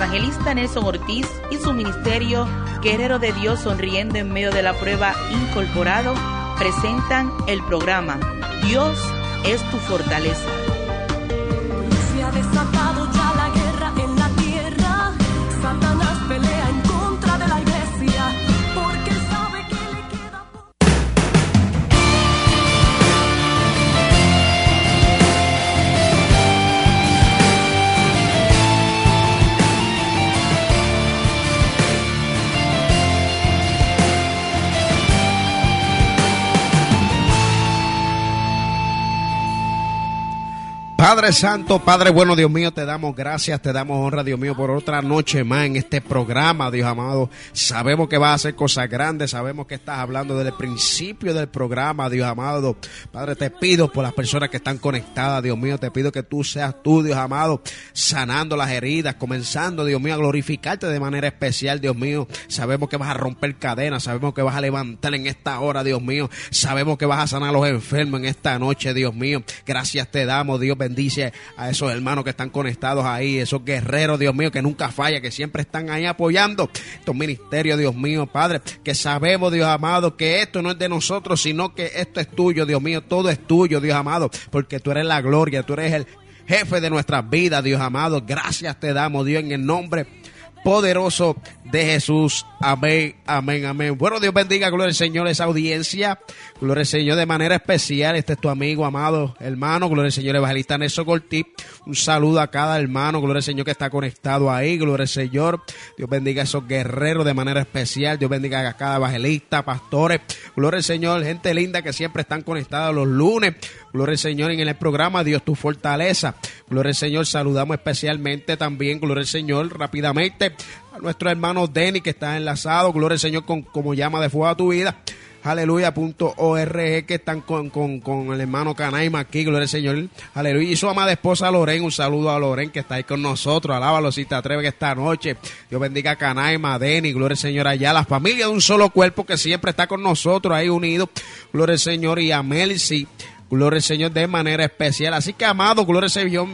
evangelista Nelson Ortiz y su ministerio Guerrero de Dios Sonriendo en medio de la prueba incorporado presentan el programa Dios es tu fortaleza. Padre Santo, Padre bueno, Dios mío, te damos gracias, te damos honra, Dios mío, por otra noche más en este programa, Dios amado. Sabemos que vas a hacer cosas grandes, sabemos que estás hablando desde el principio del programa, Dios amado. Padre, te pido por las personas que están conectadas, Dios mío, te pido que tú seas tú, Dios amado, sanando las heridas, comenzando, Dios mío, a glorificarte de manera especial, Dios mío. Sabemos que vas a romper cadenas, sabemos que vas a levantar en esta hora, Dios mío. Sabemos que vas a sanar a los enfermos en esta noche, Dios mío. Gracias te damos, Dios bendice a esos hermanos que están conectados ahí, esos guerreros, Dios mío, que nunca falla, que siempre están ahí apoyando estos ministerios, Dios mío, Padre, que sabemos, Dios amado, que esto no es de nosotros, sino que esto es tuyo, Dios mío, todo es tuyo, Dios amado, porque tú eres la gloria, tú eres el jefe de nuestras vidas, Dios amado. Gracias te damos, Dios, en el nombre poderoso de Jesús. Amén, amén, amén. Bueno, Dios bendiga, gloria al Señor, esa audiencia. Gloria al Señor de manera especial. Este es tu amigo, amado hermano. Gloria al Señor, evangelista Nelson Cortí. Un saludo a cada hermano. Gloria al Señor que está conectado ahí. Gloria al Señor. Dios bendiga a esos guerreros de manera especial. Dios bendiga a cada evangelista, pastores. Gloria al Señor, gente linda que siempre están conectados los lunes. Gloria al Señor en el programa Dios tu fortaleza. Gloria al Señor, saludamos especialmente también, gloria al Señor, rápidamente a nuestro hermano Denny que está enlazado, gloria al Señor con como llama de fuego a tu vida. Aleluya.org que están con, con, con el hermano Canaima aquí, gloria al Señor. Aleluya. Y su amada esposa Loren, un saludo a Loren que está ahí con nosotros. Alábalo si te atreves esta noche. Dios bendiga a Canaima, a Denny, gloria al Señor allá. La familia de un solo cuerpo que siempre está con nosotros ahí unidos. Gloria al Señor y a Melcy. Gloria al Señor de manera especial. Así que, amado, gloria al Señor.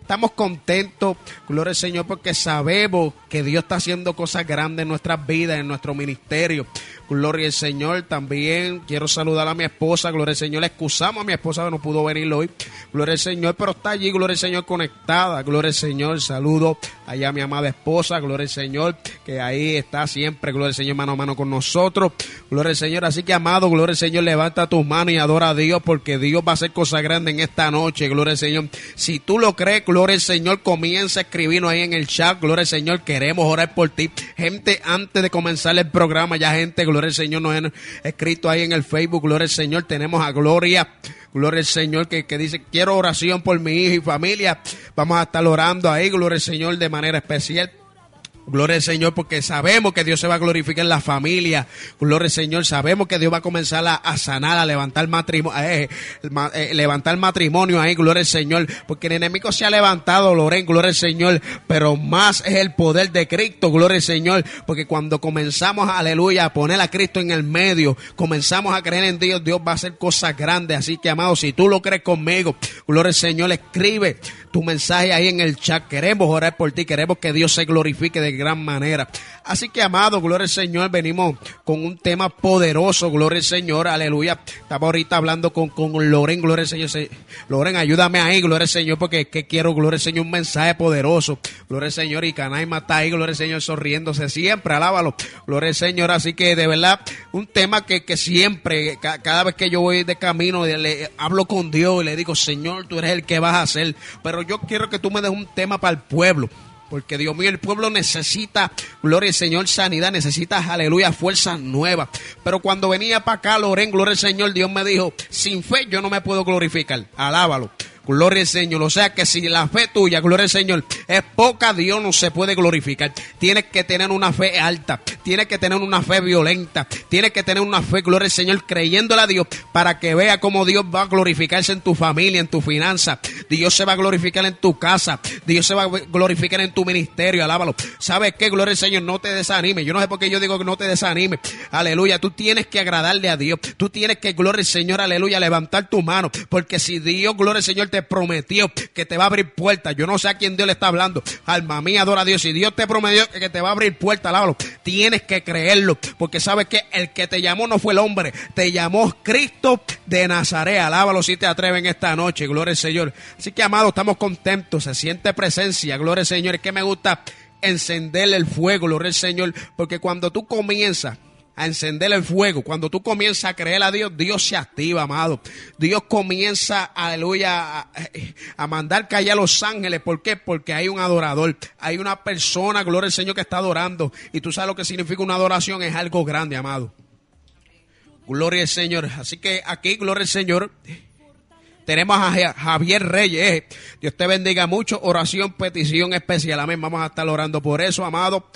Estamos contentos, gloria al Señor, porque sabemos que Dios está haciendo cosas grandes en nuestras vidas, en nuestro ministerio. Gloria al Señor. También quiero saludar a mi esposa, gloria al Señor. Excusamos a mi esposa que no pudo venir hoy. Gloria al Señor, pero está allí, gloria al Señor, conectada. Gloria al Señor. Saludo allá a mi amada esposa, gloria al Señor, que ahí está siempre, gloria al Señor, mano a mano con nosotros. Gloria al Señor. Así que, amado, gloria al Señor, levanta tus manos y adora a Dios, porque Dios va a hacer cosas grandes en esta noche. Gloria al Señor. Si tú lo crees, gloria al Señor, comienza a escribirnos ahí en el chat. Gloria al Señor, queremos orar por ti. Gente, antes de comenzar el programa, ya gente, gloria al Señor, nos han escrito ahí en el Facebook, gloria al Señor, tenemos a Gloria. Gloria al Señor que, que dice, quiero oración por mi hijo y familia. Vamos a estar orando ahí, gloria al Señor, de manera especial. Gloria al Señor, porque sabemos que Dios se va a glorificar en la familia. Gloria al Señor, sabemos que Dios va a comenzar a, sanar, a levantar matrimonio, eh, eh, levantar matrimonio ahí, gloria al Señor, porque el enemigo se ha levantado, Loren, gloria al Señor, pero más es el poder de Cristo, gloria al Señor, porque cuando comenzamos, aleluya, a poner a Cristo en el medio, comenzamos a creer en Dios, Dios va a hacer cosas grandes, así que amado, si tú lo crees conmigo, gloria al Señor, escribe tu mensaje ahí en el chat. Queremos orar por ti, queremos que Dios se glorifique de gran manera. Así que, amado, gloria al Señor, venimos con un tema poderoso, gloria al Señor, aleluya. Estamos ahorita hablando con, con Loren, gloria al Señor. Se- Loren, ayúdame ahí, gloria al Señor, porque que quiero, gloria al Señor, un mensaje poderoso. Gloria al Señor, y Canaima está ahí, gloria al Señor, sonriéndose siempre, alábalo. Gloria al Señor, así que de verdad, un tema que, que siempre, ca- cada vez que yo voy de camino, le hablo con Dios y le digo, Señor, tú eres el que vas a hacer. Pero yo quiero que tú me des un tema para el pueblo. Porque Dios mío, el pueblo necesita, gloria al Señor, sanidad, necesita, aleluya, fuerzas nuevas. Pero cuando venía para acá, Loren, gloria al Señor, Dios me dijo, sin fe yo no me puedo glorificar. Alábalo. Gloria al Señor. O sea que si la fe tuya, gloria al Señor, es poca, Dios no se puede glorificar. Tienes que tener una fe alta. Tienes que tener una fe violenta. Tienes que tener una fe, gloria al Señor, creyéndole a Dios para que vea cómo Dios va a glorificarse en tu familia, en tu finanza. Dios se va a glorificar en tu casa. Dios se va a glorificar en tu ministerio. Alábalo. ¿Sabes qué? Gloria al Señor, no te desanimes. Yo no sé por qué yo digo que no te desanimes. Aleluya. Tú tienes que agradarle a Dios. Tú tienes que, gloria al Señor, aleluya, levantar tu mano. Porque si Dios, gloria al Señor, te prometió que te va a abrir puertas. Yo no sé a quién Dios le está hablando. Alma mía, adora a Dios. Si Dios te prometió que te va a abrir puertas, alábalo. Tienes que creerlo. Porque sabes que el que te llamó no fue el hombre. Te llamó Cristo de Nazaret. Alábalo si te atreven esta noche. Gloria al Señor. Así que, amado, estamos contentos. Se siente presencia. Gloria al Señor. Es que me gusta encenderle el fuego, gloria al Señor. Porque cuando tú comienzas a encender el fuego. Cuando tú comienzas a creer a Dios, Dios se activa, amado. Dios comienza, aleluya, a, mandar callar a los ángeles. ¿Por qué? Porque hay un adorador. Hay una persona, gloria al Señor, que está adorando. Y tú sabes lo que significa una adoración. Es algo grande, amado. Gloria al Señor. Así que aquí, gloria al Señor. Tenemos a Ja- Javier Reyes. Dios te bendiga mucho. Oración, petición especial. Amén. Vamos a estar orando por eso, amado.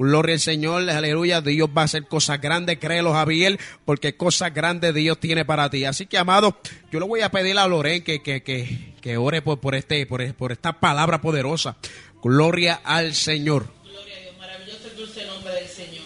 Gloria al Señor, aleluya. Dios va a hacer cosas grandes, créelo, Javier, porque cosas grandes Dios tiene para ti. Así que, amado, yo le voy a pedir a Loren que, que, que, que ore por, por, este, por, por esta palabra poderosa. Gloria al Señor. Gloria a Dios, maravilloso el dulce nombre del Señor.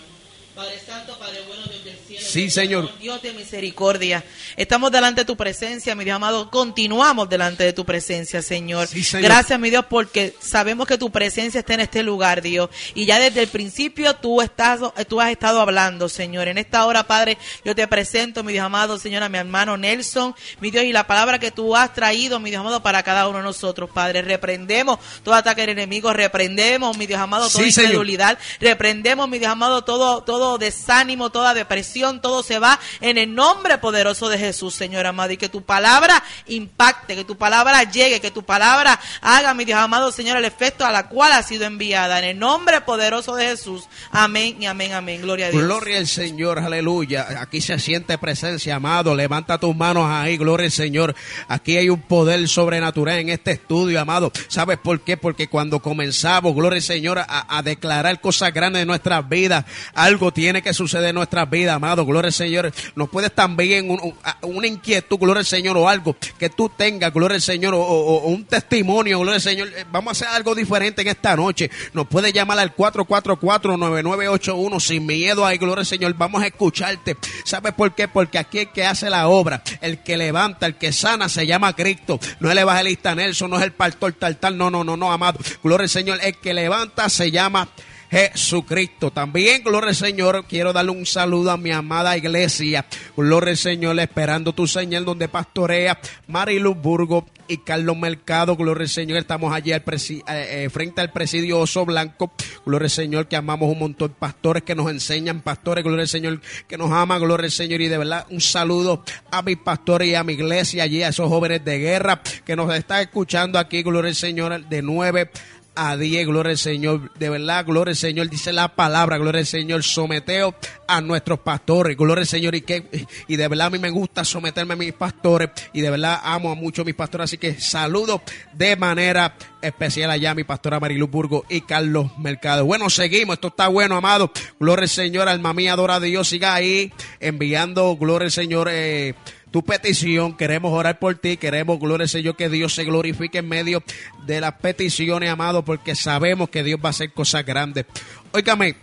Padre Santo, Padre bueno, Dios del cielo. Sí, Señor. Dios de misericordia. Estamos delante de tu presencia, mi Dios amado. Continuamos delante de tu presencia, Señor. Sí, Señor. Gracias, mi Dios, porque sabemos que tu presencia está en este lugar, Dios. Y ya desde el principio tú, estás, tú has estado hablando, Señor. En esta hora, Padre, yo te presento, mi Dios amado, Señor, a mi hermano Nelson, mi Dios, y la palabra que tú has traído, mi Dios amado, para cada uno de nosotros, Padre. Reprendemos todo ataque del enemigo, reprendemos, mi Dios amado, toda Sí, incredulidad, reprendemos, mi Dios amado, todo, todo desánimo, toda depresión, todo se va en el nombre poderoso de Jesús, Señor amado, y que tu palabra impacte, que tu palabra llegue, que tu palabra haga, mi Dios amado, Señor, el efecto a la cual ha sido enviada, en el nombre poderoso de Jesús. Amén y amén, amén. Gloria a Dios. Gloria al Señor, aleluya. Aquí se siente presencia, amado. Levanta tus manos ahí, gloria al Señor. Aquí hay un poder sobrenatural en este estudio, amado. ¿Sabes por qué? Porque cuando comenzamos, gloria al Señor, a, a declarar cosas grandes de nuestras vidas, algo tiene que suceder en nuestras vidas, amado. Gloria al Señor. Nos puedes también un- una inquietud, gloria al Señor, o algo que tú tengas, gloria al Señor, o, un testimonio, gloria al Señor. Eh, Vamos a hacer algo diferente en esta noche. Nos puedes llamar al 444-9981 sin miedo. Ay, gloria al Señor. Vamos a escucharte. ¿Sabes por qué? Porque aquí el que hace la obra, el que levanta, el que sana, se llama Cristo. No es el evangelista Nelson, no es el pastor tal, tal. No, no, no, no, amado. Gloria al Señor. El que levanta se llama Jesucristo. También, gloria al Señor, quiero darle un saludo a mi amada iglesia. Gloria al Señor, esperando tu señal donde pastorea Mariluz Burgo y Carlos Mercado. Gloria al Señor, estamos allí al eh, eh, frente al presidio Oso Blanco. Gloria al Señor, que amamos un montón pastores que nos enseñan, pastores, gloria al Señor, que nos ama, gloria al Señor. Y de verdad, un saludo a mis pastores y a mi iglesia allí, a esos jóvenes de guerra que nos están escuchando aquí, gloria al Señor, de nueve a 10, gloria al Señor, de verdad, gloria al Señor, dice la palabra, gloria al Señor, someteo a nuestros pastores, gloria al Señor, y que, y de verdad a mí me gusta someterme a mis pastores, y de verdad amo a mucho a mis pastores, así que saludo de manera especial allá a mi pastora Marilu Burgo y Carlos Mercado. Bueno, seguimos, esto está bueno, amado, gloria al Señor, alma mía, adora a Dios, siga ahí enviando, gloria al Señor, eh, tu petición, queremos orar por ti, queremos, gloria Señor, que Dios se glorifique en medio de las peticiones, amado, porque sabemos que Dios va a hacer cosas grandes. Óigame,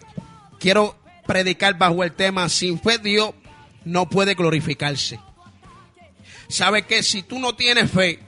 quiero predicar bajo el tema, sin fe Dios no puede glorificarse. ¿Sabe que si tú no tienes fe,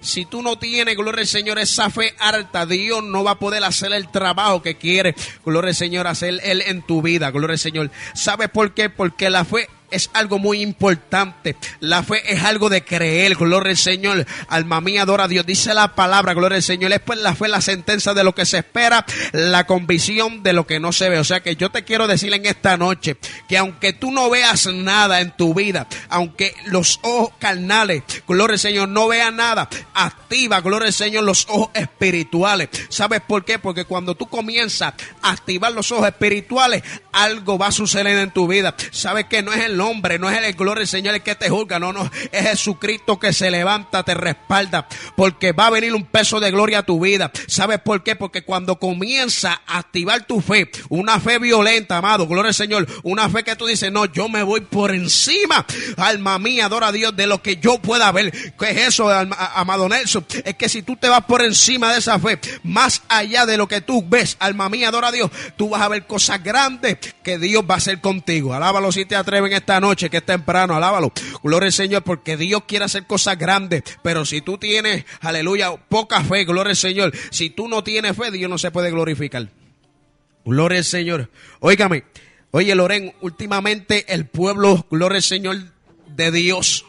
si tú no tienes, gloria al Señor, esa fe alta, Dios no va a poder hacer el trabajo que quiere, gloria al Señor, hacer Él en tu vida, gloria al Señor. ¿Sabe por qué? Porque la fe es algo muy importante. La fe es algo de creer, gloria al Señor. Alma mía, adora a Dios. Dice la palabra, gloria al Señor. Es pues la fe la sentencia de lo que se espera, la convicción de lo que no se ve. O sea que yo te quiero decir en esta noche que aunque tú no veas nada en tu vida, aunque los ojos carnales, gloria al Señor, no vean nada, activa, gloria al Señor, los ojos espirituales. ¿Sabes por qué? Porque cuando tú comienzas a activar los ojos espirituales, algo va a suceder en tu vida. ¿Sabes que no es el hombre, no es el gloria al Señor el que te juzga, no, no, es Jesucristo que se levanta, te respalda, porque va a venir un peso de gloria a tu vida. ¿Sabes por qué? Porque cuando comienza a activar tu fe, una fe violenta, amado, gloria al Señor, una fe que tú dices, no, yo me voy por encima, alma mía, adora a Dios, de lo que yo pueda ver. ¿Qué es eso, amado Nelson? Es que si tú te vas por encima de esa fe, más allá de lo que tú ves, alma mía, adora a Dios, tú vas a ver cosas grandes que Dios va a hacer contigo. Alábalo si te atreven esta noche, que es temprano, alábalo. Gloria al Señor, porque Dios quiere hacer cosas grandes. Pero si tú tienes, aleluya, poca fe, gloria al Señor. Si tú no tienes fe, Dios no se puede glorificar. Gloria al Señor. Óigame, oye Loren, últimamente el pueblo, gloria al Señor, de Dios.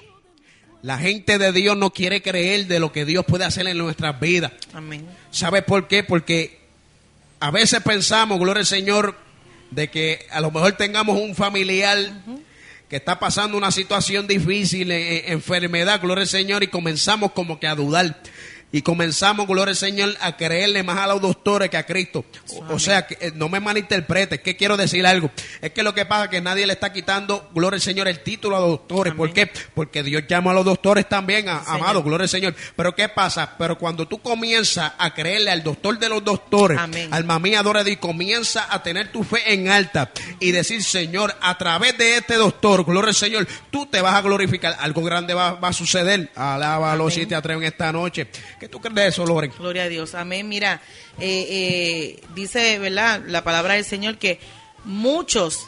La gente de Dios no quiere creer de lo que Dios puede hacer en nuestras vidas. Amén. ¿Sabe por qué? Porque a veces pensamos, gloria al Señor, de que a lo mejor tengamos un familiar que está pasando una situación difícil, eh, eh, enfermedad, gloria al Señor, y comenzamos como que a dudar. Y comenzamos, gloria al Señor, a creerle más a los doctores que a Cristo. O, o sea, que, eh, no me malinterpretes, que quiero decir algo. Es que lo que pasa es que nadie le está quitando, gloria al Señor, el título a los doctores. ¿Por qué? Porque Dios llama a los doctores también, a- amado, gloria al Señor. Pero ¿qué pasa? Pero cuando tú comienzas a creerle al doctor de los doctores, Amén. al mamí adora y comienza a tener tu fe en alta y decir, Señor, a través de este doctor, gloria al Señor, tú te vas a glorificar. Algo grande va, va a suceder. Alábalo Amén. si te atreven esta noche. ¿Qué tú crees de eso, Loren? Gloria a Dios. Amén. Mira, eh, eh, dice, ¿verdad? La palabra del Señor que muchos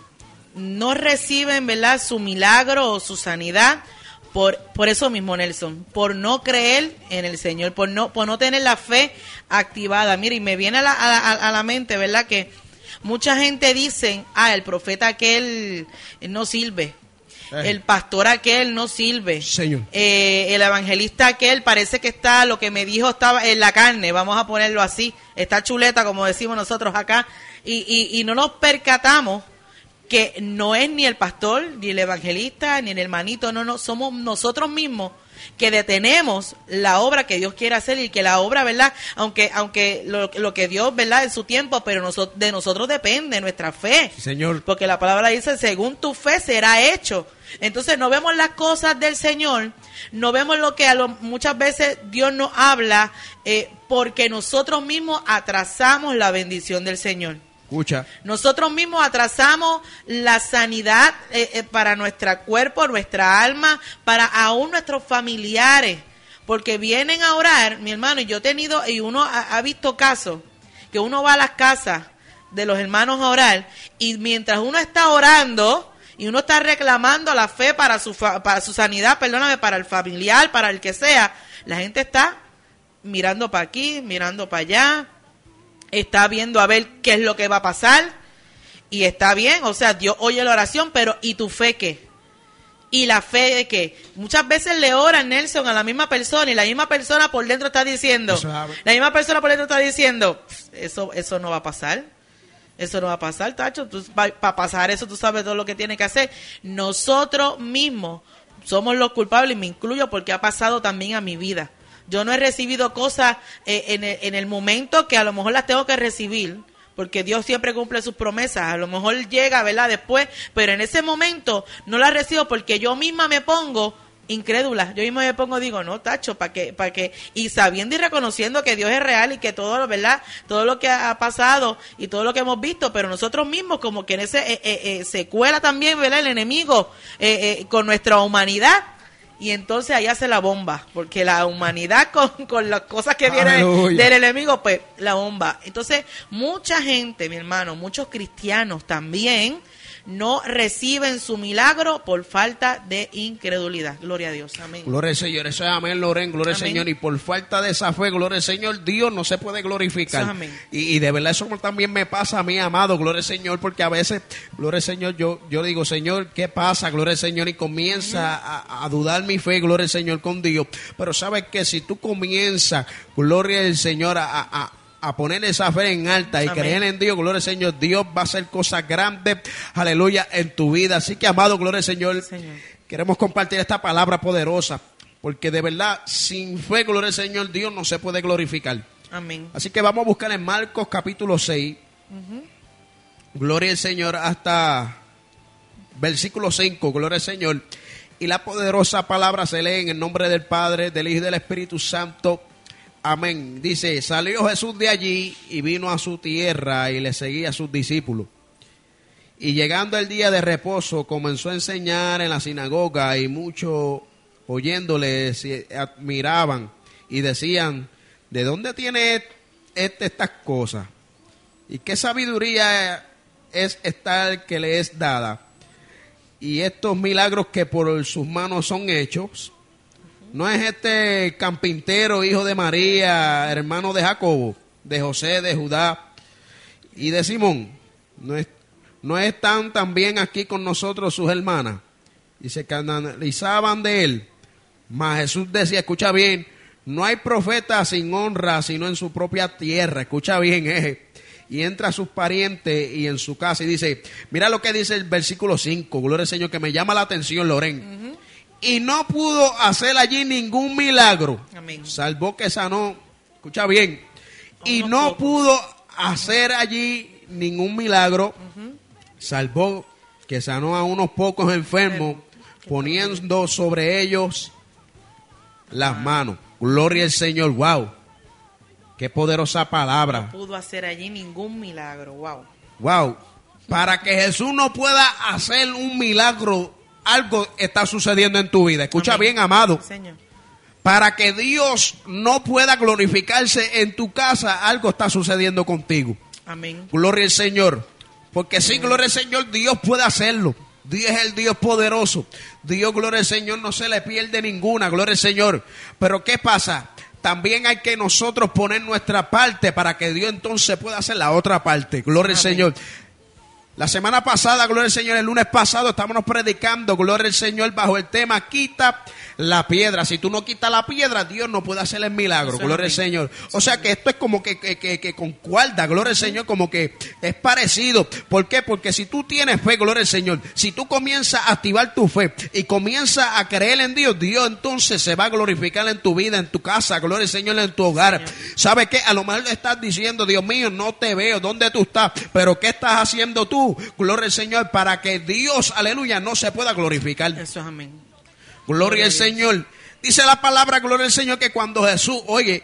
no reciben, ¿verdad? Su milagro o su sanidad por, por eso mismo, Nelson, por no creer en el Señor, por no, por no tener la fe activada. Mira, y me viene a la, a la- a la mente, ¿verdad? Que mucha gente dice, ah, el profeta aquel no sirve. El pastor aquel no sirve. Señor. Eh, el evangelista aquel parece que está, lo que me dijo estaba en la carne, vamos a ponerlo así, está chuleta como decimos nosotros acá, y, y, y no nos percatamos que no es ni el pastor, ni el evangelista, ni el hermanito, no, no, somos nosotros mismos que detenemos la obra que Dios quiere hacer y que la obra, ¿verdad? Aunque aunque lo, lo que Dios, ¿verdad? En su tiempo, pero noso- de nosotros depende nuestra fe. Sí, Señor. Porque la palabra dice, según tu fe será hecho. Entonces no vemos las cosas del Señor, no vemos lo que a lo- muchas veces Dios nos habla eh, porque nosotros mismos atrasamos la bendición del Señor. Escucha. Nosotros mismos atrasamos la sanidad eh, eh, para nuestro cuerpo, nuestra alma, para aún nuestros familiares. Porque vienen a orar, mi hermano, y yo he tenido, y uno ha, ha visto casos, que uno va a las casas de los hermanos a orar, y mientras uno está orando, y uno está reclamando la fe para su, para su sanidad, perdóname, para el familiar, para el que sea, la gente está mirando para aquí, mirando para allá, está viendo a ver qué es lo que va a pasar y está bien, o sea, Dios oye la oración, pero ¿y tu fe qué? ¿Y la fe de qué? Muchas veces le oran Nelson a la misma persona y la misma persona por dentro está diciendo, la misma persona por dentro está diciendo, eso eso no va a pasar. Eso no va a pasar, Tacho. Para pasar eso, tú sabes todo lo que tiene que hacer. Nosotros mismos somos los culpables, y me incluyo porque ha pasado también a mi vida. Yo no he recibido cosas eh, en, el, en el momento que a lo mejor las tengo que recibir, porque Dios siempre cumple sus promesas. A lo mejor llega, ¿verdad? Después, pero en ese momento no las recibo porque yo misma me pongo incrédula. Yo mismo me pongo, digo, no, tacho, para que, para que, y sabiendo y reconociendo que Dios es real y que todo, ¿verdad? Todo lo que ha pasado y todo lo que hemos visto, pero nosotros mismos como que en ese, eh, eh, eh, se cuela también, ¿verdad? El enemigo con nuestra humanidad. Y entonces ahí hace la bomba, porque la humanidad con, con las cosas que vienen del enemigo, pues la bomba. Entonces, mucha gente, mi hermano, muchos cristianos también no reciben su milagro por falta de incredulidad. Gloria a Dios. Amén. Gloria al Señor, eso es amén, Loren, gloria al. Señor. Y por falta de esa fe, gloria al Señor, Dios no se puede glorificar. Es amén. Y, y de verdad eso también me pasa a mí, amado, gloria al Señor, porque a veces, gloria al Señor, yo, yo digo, Señor, ¿qué pasa? Gloria al Señor, y comienza a, a dudar mi fe, gloria al Señor, con Dios. Pero sabes que si tú comienzas, gloria al Señor, a, a- a poner esa fe en alta y Amén. creer en Dios, gloria al Señor, Dios va a hacer cosas grandes, aleluya, en tu vida. Así que, amado, gloria al Señor. Señor. Queremos compartir esta palabra poderosa, porque de verdad, sin fe, gloria al Señor, Dios no se puede glorificar. Amén. Así que vamos a buscar en Marcos capítulo 6, gloria al Señor, hasta versículo 5, gloria al Señor. Y la poderosa palabra se lee en el nombre del Padre, del Hijo y del Espíritu Santo. Amén. Dice, salió Jesús de allí y vino a su tierra y le seguía a sus discípulos. Y llegando el día de reposo, comenzó a enseñar en la sinagoga y muchos oyéndole se admiraban y decían, ¿de dónde tiene este estas cosas? ¿Y qué sabiduría es esta que le es dada? y estos milagros que por sus manos son hechos, no es este campintero, hijo de María, hermano de Jacobo, de José, de Judá y de Simón, no, es- no están también aquí con nosotros sus hermanas y se canalizaban de él. Mas Jesús decía, escucha bien, no hay profeta sin honra sino en su propia tierra, escucha bien, eh. Y entra a sus parientes y en su casa y dice, mira lo que dice el versículo 5, gloria al Señor, que me llama la atención, Loren. Y no pudo hacer allí ningún milagro, Amén. salvo que sanó, escucha bien, y no pocos. pudo hacer allí ningún milagro, salvó que sanó a unos pocos enfermos, poniendo sobre ellos las manos. Gloria al Señor, wow. Qué poderosa palabra. pudo hacer allí ningún milagro. Wow. Wow. Para que Jesús no pueda hacer un milagro, algo está sucediendo en tu vida. Escucha Amén. bien, amado. Señor. Para que Dios no pueda glorificarse en tu casa, algo está sucediendo contigo. Amén. Gloria al Señor. Porque sí, gloria al Señor, Dios puede hacerlo. Dios es el Dios poderoso. Dios, gloria al Señor, no se le pierde ninguna, gloria al Señor. Pero ¿qué pasa? También hay que nosotros poner nuestra parte para que Dios entonces pueda hacer la otra parte. Gloria al. Señor. La semana pasada, gloria al Señor, el lunes pasado estábamos predicando, gloria al Señor, bajo el tema quita la piedra. Si tú no quitas la piedra, Dios no puede hacer el milagro, Eso gloria al. Señor. O sea que esto es como que, que, que, que concuerda, gloria al Señor, como que es parecido. ¿Por qué? Porque si tú tienes fe, gloria al Señor, si tú comienzas a activar tu fe y comienzas a creer en Dios, Dios entonces se va a glorificar en tu vida, en tu casa, gloria al Señor, en tu hogar. ¿Sabes qué? A lo mejor le estás diciendo, Dios mío, no te veo, ¿dónde tú estás? Pero ¿qué estás haciendo tú? Gloria al Señor, para que Dios, aleluya, no se pueda glorificar. Eso es amén. Gloria al. Señor. Dice la palabra, gloria al Señor, que cuando Jesús, oye,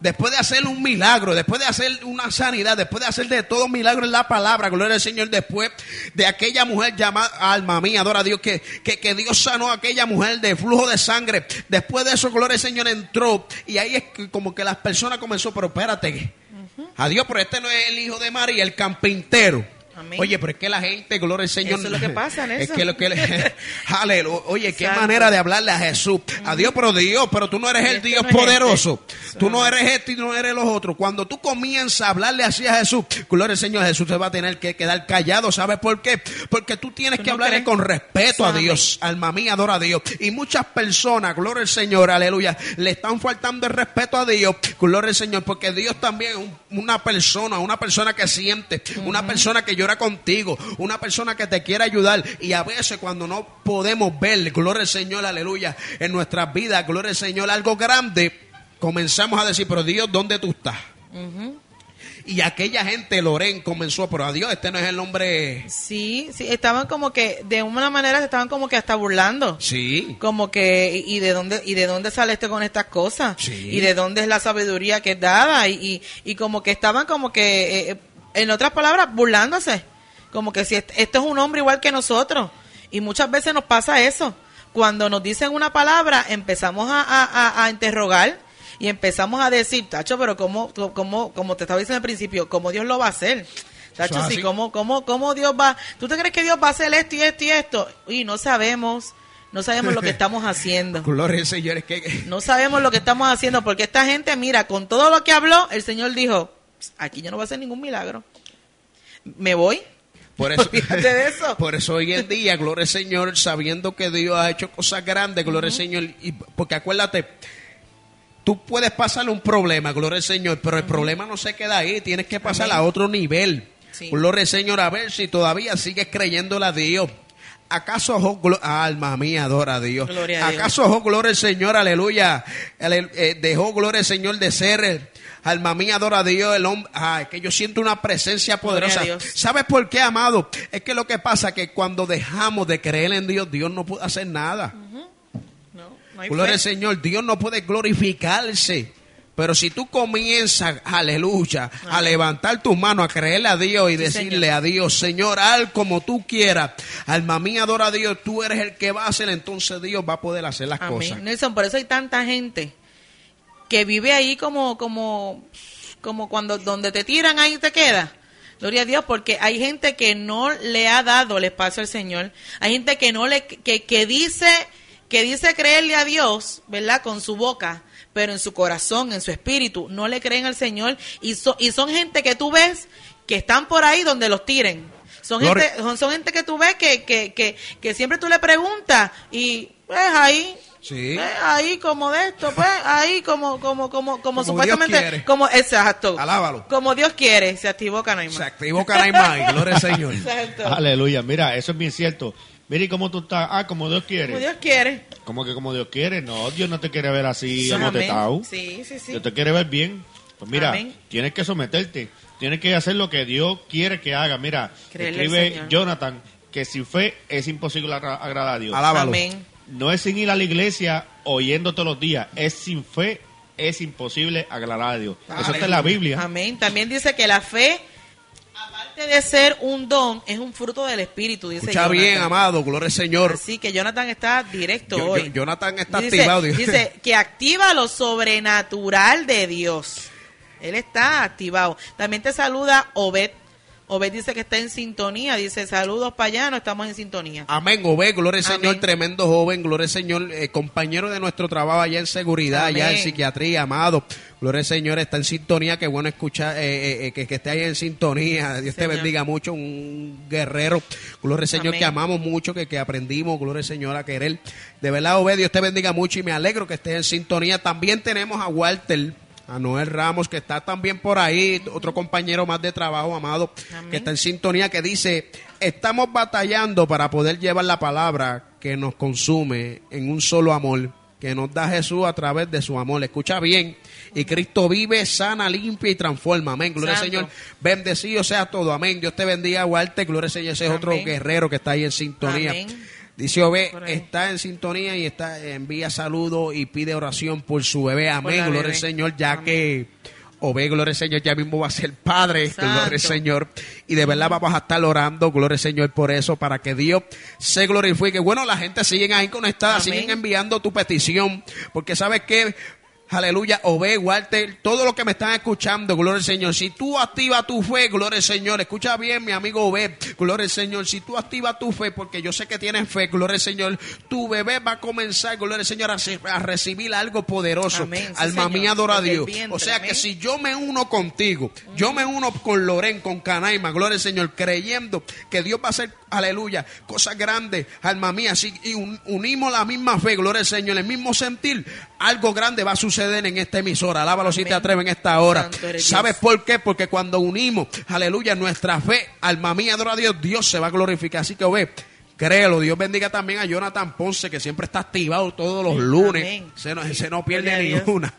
después de hacer un milagro, después de hacer una sanidad, después de hacer de todo milagro en la palabra, gloria al Señor, después de aquella mujer llamada, alma mía, adora a Dios, que, que, que Dios sanó a aquella mujer de flujo de sangre. Después de eso, gloria al Señor, entró. Y ahí es que como que las personas comenzó, pero espérate, adiós, pero este no es el hijo de María, el campintero. Amén. Oye, pero es que la gente, gloria al Señor. Eso es lo que pasa, Es Nelson. que lo que le- Aleluya. Oye, qué manera de hablarle a Jesús. A Dios, pero Dios, pero tú no eres el Este Dios no poderoso. este. Tú no eres este y no eres los otros. Cuando tú comienzas a hablarle así a Jesús, gloria al Señor, Jesús se va a tener que quedar callado. ¿Sabes por qué? Porque tú tienes ¿Tú que no hablarle crees? con respeto a. Dios. Alma mía, adora a Dios. Y muchas personas, gloria al Señor, aleluya, le están faltando el respeto a Dios. Gloria al Señor, porque Dios también es un- una persona, una persona que siente, una persona que llora contigo, una persona que te quiere ayudar. Y a veces cuando no podemos ver, gloria al Señor, aleluya, en nuestras vidas, gloria al Señor, algo grande, comenzamos a decir, pero Dios, ¿dónde tú estás? Y aquella gente, Loren, comenzó, pero a Dios, este no es el hombre. Sí, sí, estaban como que, de una manera se estaban como que hasta burlando. Sí. Como que, y de dónde, y de dónde sale este con estas cosas. Sí. Y de dónde es la sabiduría que es dada. Y, y, y como que estaban como que, eh, en otras palabras, burlándose. Como que si est- esto es un hombre igual que nosotros. Y muchas veces nos pasa eso. Cuando nos dicen una palabra, empezamos a, a, a- interrogar y empezamos a decir, Tacho, pero ¿cómo, cómo, como te estaba diciendo al principio, cómo Dios lo va a hacer? Tacho, sí. ¿cómo, cómo, cómo Dios va? ¿Tú te crees que Dios va a hacer esto y esto y esto? Y no sabemos, no sabemos lo que estamos haciendo. Gloria al Señor, es que. No sabemos lo que estamos haciendo porque esta gente, mira, con todo lo que habló, el Señor dijo, aquí yo no voy a hacer ningún milagro. Me voy. Por eso, de eso. por eso hoy en día, gloria al Señor, sabiendo que Dios ha hecho cosas grandes, gloria al Señor, y porque acuérdate, tú puedes pasarle un problema, gloria al Señor, pero el problema no se queda ahí, tienes que pasar Amén. a otro nivel. Sí. Gloria al Señor, a ver si todavía sigues creyéndole a Dios. ¿Acaso glo- alma mía, adora a Dios? Gloria a Dios. ¿Acaso Job, gloria al Señor, aleluya? Ale- eh, dejó, gloria al Señor, de ser, alma mía, adora a Dios, el hombre, ay, que yo siento una presencia poderosa. ¿Sabes por qué, amado? Es que lo que pasa es que cuando dejamos de creer en Dios, Dios no puede hacer nada. No, Gloria al Señor, Dios no puede glorificarse. Pero si tú comienzas, aleluya, a levantar tus manos, a creerle a Dios y Sí, decirle Señor. a Dios, Señor, haz como tú quieras. Alma mía, adora a Dios, tú eres el que va a hacer, entonces Dios va a poder hacer las Amén. cosas. Nelson, por eso hay tanta gente que vive ahí como, como, como cuando donde te tiran ahí te queda. Gloria a Dios, porque hay gente que no le ha dado el espacio al Señor. Hay gente que no le, que, que dice, que dice creerle a Dios, ¿verdad? Con su boca, pero en su corazón, en su espíritu, no le creen al Señor. Y, so- y son gente que tú ves que están por ahí donde los tiren. Son Gloria- gente, son, son gente que tú ves que, que, que, que siempre tú le preguntas y pues ahí, Sí. pues, ahí como de esto, pues ahí como, como, como, como, Como supuestamente, Dios quiere. como, exacto. Alábalo. Como Dios quiere, se hay más. Se hay más, gloria al Señor. Exacto. Aleluya, mira, eso es bien cierto. Mira, ¿y cómo tú estás? Ah, como Dios quiere. Como Dios quiere. ¿Cómo que como Dios quiere? No, Dios no te quiere ver así, amotetado. Sí, sí, sí. Dios te quiere ver bien. Pues mira, Amén. tienes que someterte. Tienes que hacer lo que Dios quiere que haga. Mira, Creerle escribe. Jonathan que sin fe es imposible agra- agradar a Dios. Alábalo. Amén. No es sin ir a la iglesia oyendo todos los días. Es sin fe, es imposible agradar a Dios. Eso está en la Biblia. Amén. También dice que la fe, aparte de ser un don, es un fruto del Espíritu, dice Escucha Jonathan. bien, amado, gloria al Señor. Así que Jonathan está directo Yo- yo- hoy. Jonathan está dice, activado. Dios. Dice que activa lo sobrenatural de Dios. Él está activado. También te saluda Obed. Obed dice que está en sintonía. Dice, saludos payano, estamos en sintonía. Amén, Obed, gloria al Señor, tremendo joven, gloria al Señor, eh, compañero de nuestro trabajo allá en seguridad, allá en psiquiatría, amado. Gloria al Señor, está en sintonía, qué bueno escuchar, eh, eh, que, que esté ahí en sintonía. Dios te bendiga mucho, un guerrero, gloria al Señor, Amén. que amamos mucho, que, que aprendimos, gloria al Señor, a querer. De verdad, Obed, Dios te bendiga mucho y me alegro que estés en sintonía. También tenemos a Walter. A Noel Ramos, que está también por ahí, otro compañero más de trabajo, amado, Amén. que está en sintonía, que dice, estamos batallando para poder llevar la palabra que nos consume en un solo amor, que nos da Jesús a través de su amor. Escucha bien, y Cristo vive, sana, limpia y transforma. Amén, gloria al. Señor. Bendecido sea todo, amén. Dios te bendiga, Walter, gloria al Señor. Ese es otro guerrero que está ahí en sintonía. Amén. Dice ahí. está en sintonía y está envía saludos y pide oración por su bebé. Amén, gloria al. Señor, ya Amén. que Obed, gloria al Señor, ya mismo va a ser padre, Santo. gloria al Señor. Y de verdad vamos a estar orando, gloria al Señor, por eso, para que Dios se glorifique. Bueno, la gente sigue ahí conectada, Amén. siguen enviando tu petición, porque sabes que Aleluya, Obed, Walter, todo lo que me están escuchando, gloria al Señor. Si tú activas tu fe, gloria al Señor. Escucha bien, mi amigo Obed, gloria al Señor. Si tú activas tu fe, porque yo sé que tienes fe, gloria al Señor, tu bebé va a comenzar, gloria al Señor, a, recibir algo poderoso. Amén, sí, Alma Señor. mía, adora a Dios. vientre, o sea que si yo me uno contigo, yo me uno con Loren, con Canaima, gloria al Señor, creyendo que Dios va a hacer, aleluya, cosas grandes, alma mía, si y un- unimos la misma fe, gloria al Señor, el mismo sentir, algo grande va a suceder en esta emisora. Alábalo si te atreves en esta hora. ¿Sabes por qué? Porque cuando unimos, aleluya, nuestra fe, alma mía, adora a Dios, Dios se va a glorificar. Así que ve. Créelo, Dios bendiga también a Jonathan Ponce, que siempre está activado todos los lunes. Amén. Se no, se no pierde Gloria ninguna.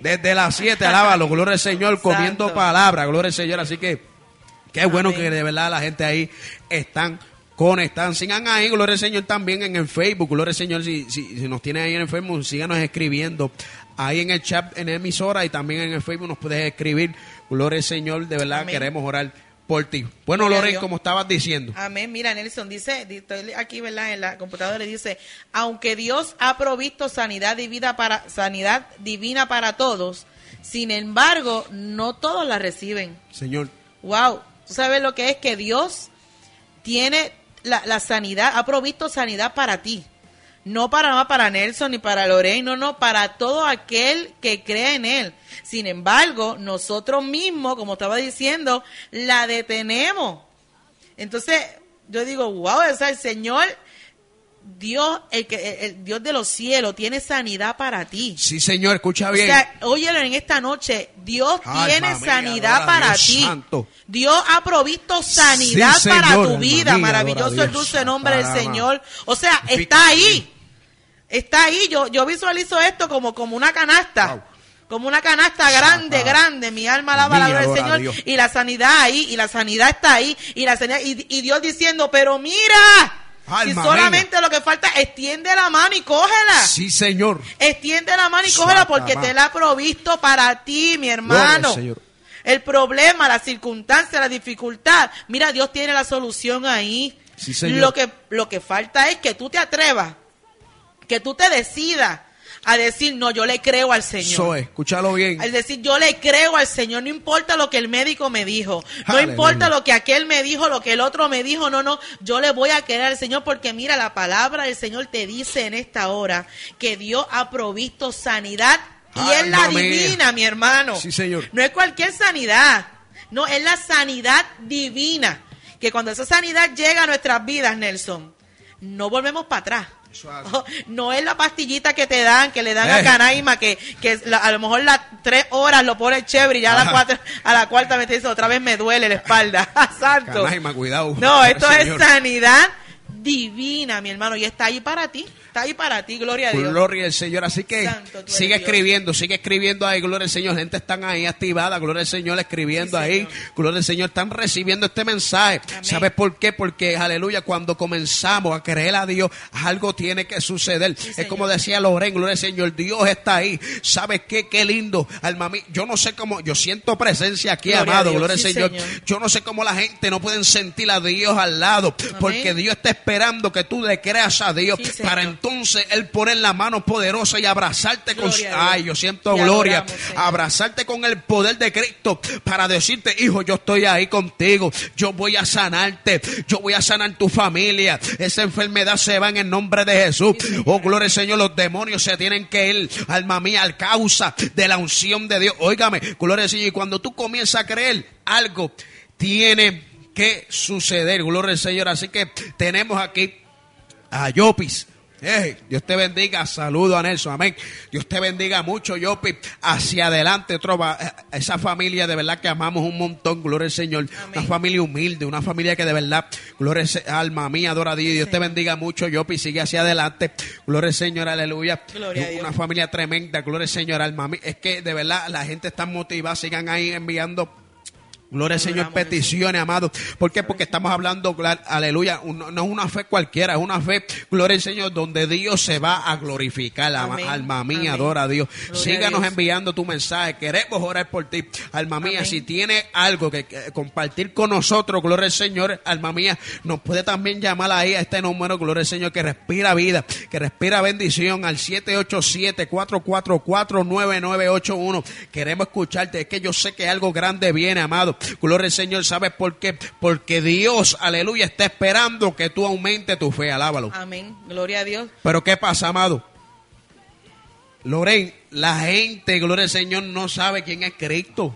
Desde las 7, alábalo, gloria al Señor, comiendo palabra, gloria al Señor. Así que, qué bueno Amén. que de verdad la gente ahí están conectados. Sigan ahí, gloria al Señor, también en el Facebook, gloria al Señor. Si, si, si nos tienen ahí en el Facebook, síganos escribiendo. Ahí en el chat, en la emisora y también en el Facebook nos puedes escribir. Gloria al Señor, de verdad Amén. queremos orar por ti. Bueno, Loren, como estabas diciendo. Amén. Mira, Nelson dice, di- estoy aquí, ¿verdad? En la computadora le dice, aunque Dios ha provisto sanidad divina para sanidad divina para todos, sin embargo, no todos la reciben. Señor, Wow, ¿tú sabes lo que es que Dios tiene la, sanidad, ha provisto sanidad para ti? No para para Nelson ni para Lorraine, no, no, para todo aquel que cree en Él. Sin embargo, nosotros mismos, como estaba diciendo, la detenemos. Entonces, yo digo, wow, o sea, el Señor, Dios, el, que, el, Dios de los cielos, tiene sanidad para ti. sí, Señor, escucha O bien. sea, óyelo en esta noche, Dios Alma tiene mía, sanidad para Dios ti. santo. Dios ha provisto sanidad Sí, para tu vida. mía, Maravilloso el dulce nombre del. Señor. O sea, está ahí. Está ahí. Yo, yo visualizo esto como, como una canasta. Wow. Como una canasta grande, grande. Mi alma alaba la del Señor. Dios. Y la sanidad ahí. Y la sanidad está ahí. Y la sanidad, y, y Dios diciendo, pero mira. Si solamente lo que falta, extiende la mano y cógela. Sí, Señor. Extiende la mano y cógela porque ma- te la ha provisto para ti, mi hermano. Señor. El problema, la circunstancia, la dificultad. Mira, Dios tiene la solución ahí. Sí, Señor. Lo que, lo que falta es que tú te atrevas, que tú te decidas a decir, no, yo le creo al Señor. Eso es, escúchalo bien. Es decir, yo le creo al Señor, no importa lo que el médico me dijo, no Aleluya. importa lo que aquel me dijo, lo que el otro me dijo, no, no, yo le voy a creer al Señor porque mira, la palabra del Señor te dice en esta hora que Dios ha provisto sanidad y es la mía. divina, mi hermano. Sí, señor. No es cualquier sanidad, no, es la sanidad divina. Que cuando esa sanidad llega a nuestras vidas, Nelson, no volvemos para atrás. No es la pastillita que te dan, que le dan a Eh. Canaima, que, que la- a lo mejor las tres horas lo pone chévere y ya a la, cuatro, a la cuarta me dice otra vez me duele la espalda. Santo. Canaima, cuidado. No, esto Señor. es sanidad divina, mi hermano, y está ahí para ti. Está ahí para ti, gloria a Dios. Gloria al Señor. Así que Santo, sigue Dios. escribiendo, sigue escribiendo ahí. Gloria al Señor. Gente están ahí activada. Gloria al Señor escribiendo Sí, ahí. Señor. Gloria al Señor. Están recibiendo este mensaje. Amén. ¿Sabes por qué? Porque, aleluya, cuando comenzamos a creer a Dios, algo tiene que suceder. es Señor. como decía Loren, gloria al Señor. Dios está ahí. ¿Sabes qué? Qué lindo. Alma mía. Yo no sé cómo, yo siento presencia aquí, Gloria amado. Gloria al Sí, Señor. Señor. Yo no sé cómo la gente no pueden sentir a Dios al lado. Porque Dios está esperando que tú le creas a Dios para entonces Él poner la mano poderosa y abrazarte con... Gloria. Ay, yo siento gloria. adoramos, abrazarte con el poder de Cristo para decirte, hijo, yo estoy ahí contigo. Yo voy a sanarte. Yo voy a sanar tu familia. Esa enfermedad se va en el nombre de Jesús. Oh, gloria al Señor. Los demonios se tienen que ir, alma mía, al causa de la unción de Dios. Óigame, gloria al Señor. Y cuando tú comienzas a creer, algo tiene que suceder. Gloria al Señor. Así que tenemos aquí a Yopis. Ey, Dios te bendiga, saludo a Nelson, amén. Dios te bendiga mucho, Yopis, hacia adelante, otro va- eh, esa familia de verdad que amamos un montón, gloria al Señor, Amén. una familia humilde, una familia que de verdad, gloria al alma mía, adora a Dios, Dios te bendiga mucho, Yopis, sigue hacia adelante, gloria al Señor, aleluya, Gloria a Dios. una familia tremenda, gloria al Señor, alma mía, es que de verdad la gente está motivada, sigan ahí enviando Gloria al Señor, peticiones, amados. ¿Por qué? Porque estamos hablando, aleluya, no es una fe cualquiera, es una fe, gloria al Señor, donde Dios se va a glorificar. Amén. Alma mía, Amén. adora a Dios. Gloria Síganos a Dios. enviando tu mensaje. Queremos orar por ti. Alma mía, Amén. si tiene algo que, que compartir con nosotros, gloria al Señor, alma mía, nos puede también llamar ahí a este número, gloria al Señor, que respira vida, que respira bendición al 787-444-9981. Queremos escucharte. Es que yo sé que algo grande viene, amado. Gloria al Señor, ¿sabes por qué? Porque Dios, aleluya, está esperando que tú aumentes tu fe. Alábalo. Amén, gloria a Dios. Pero ¿qué pasa, amado? Loren, la gente, gloria al Señor, no sabe quién es Cristo.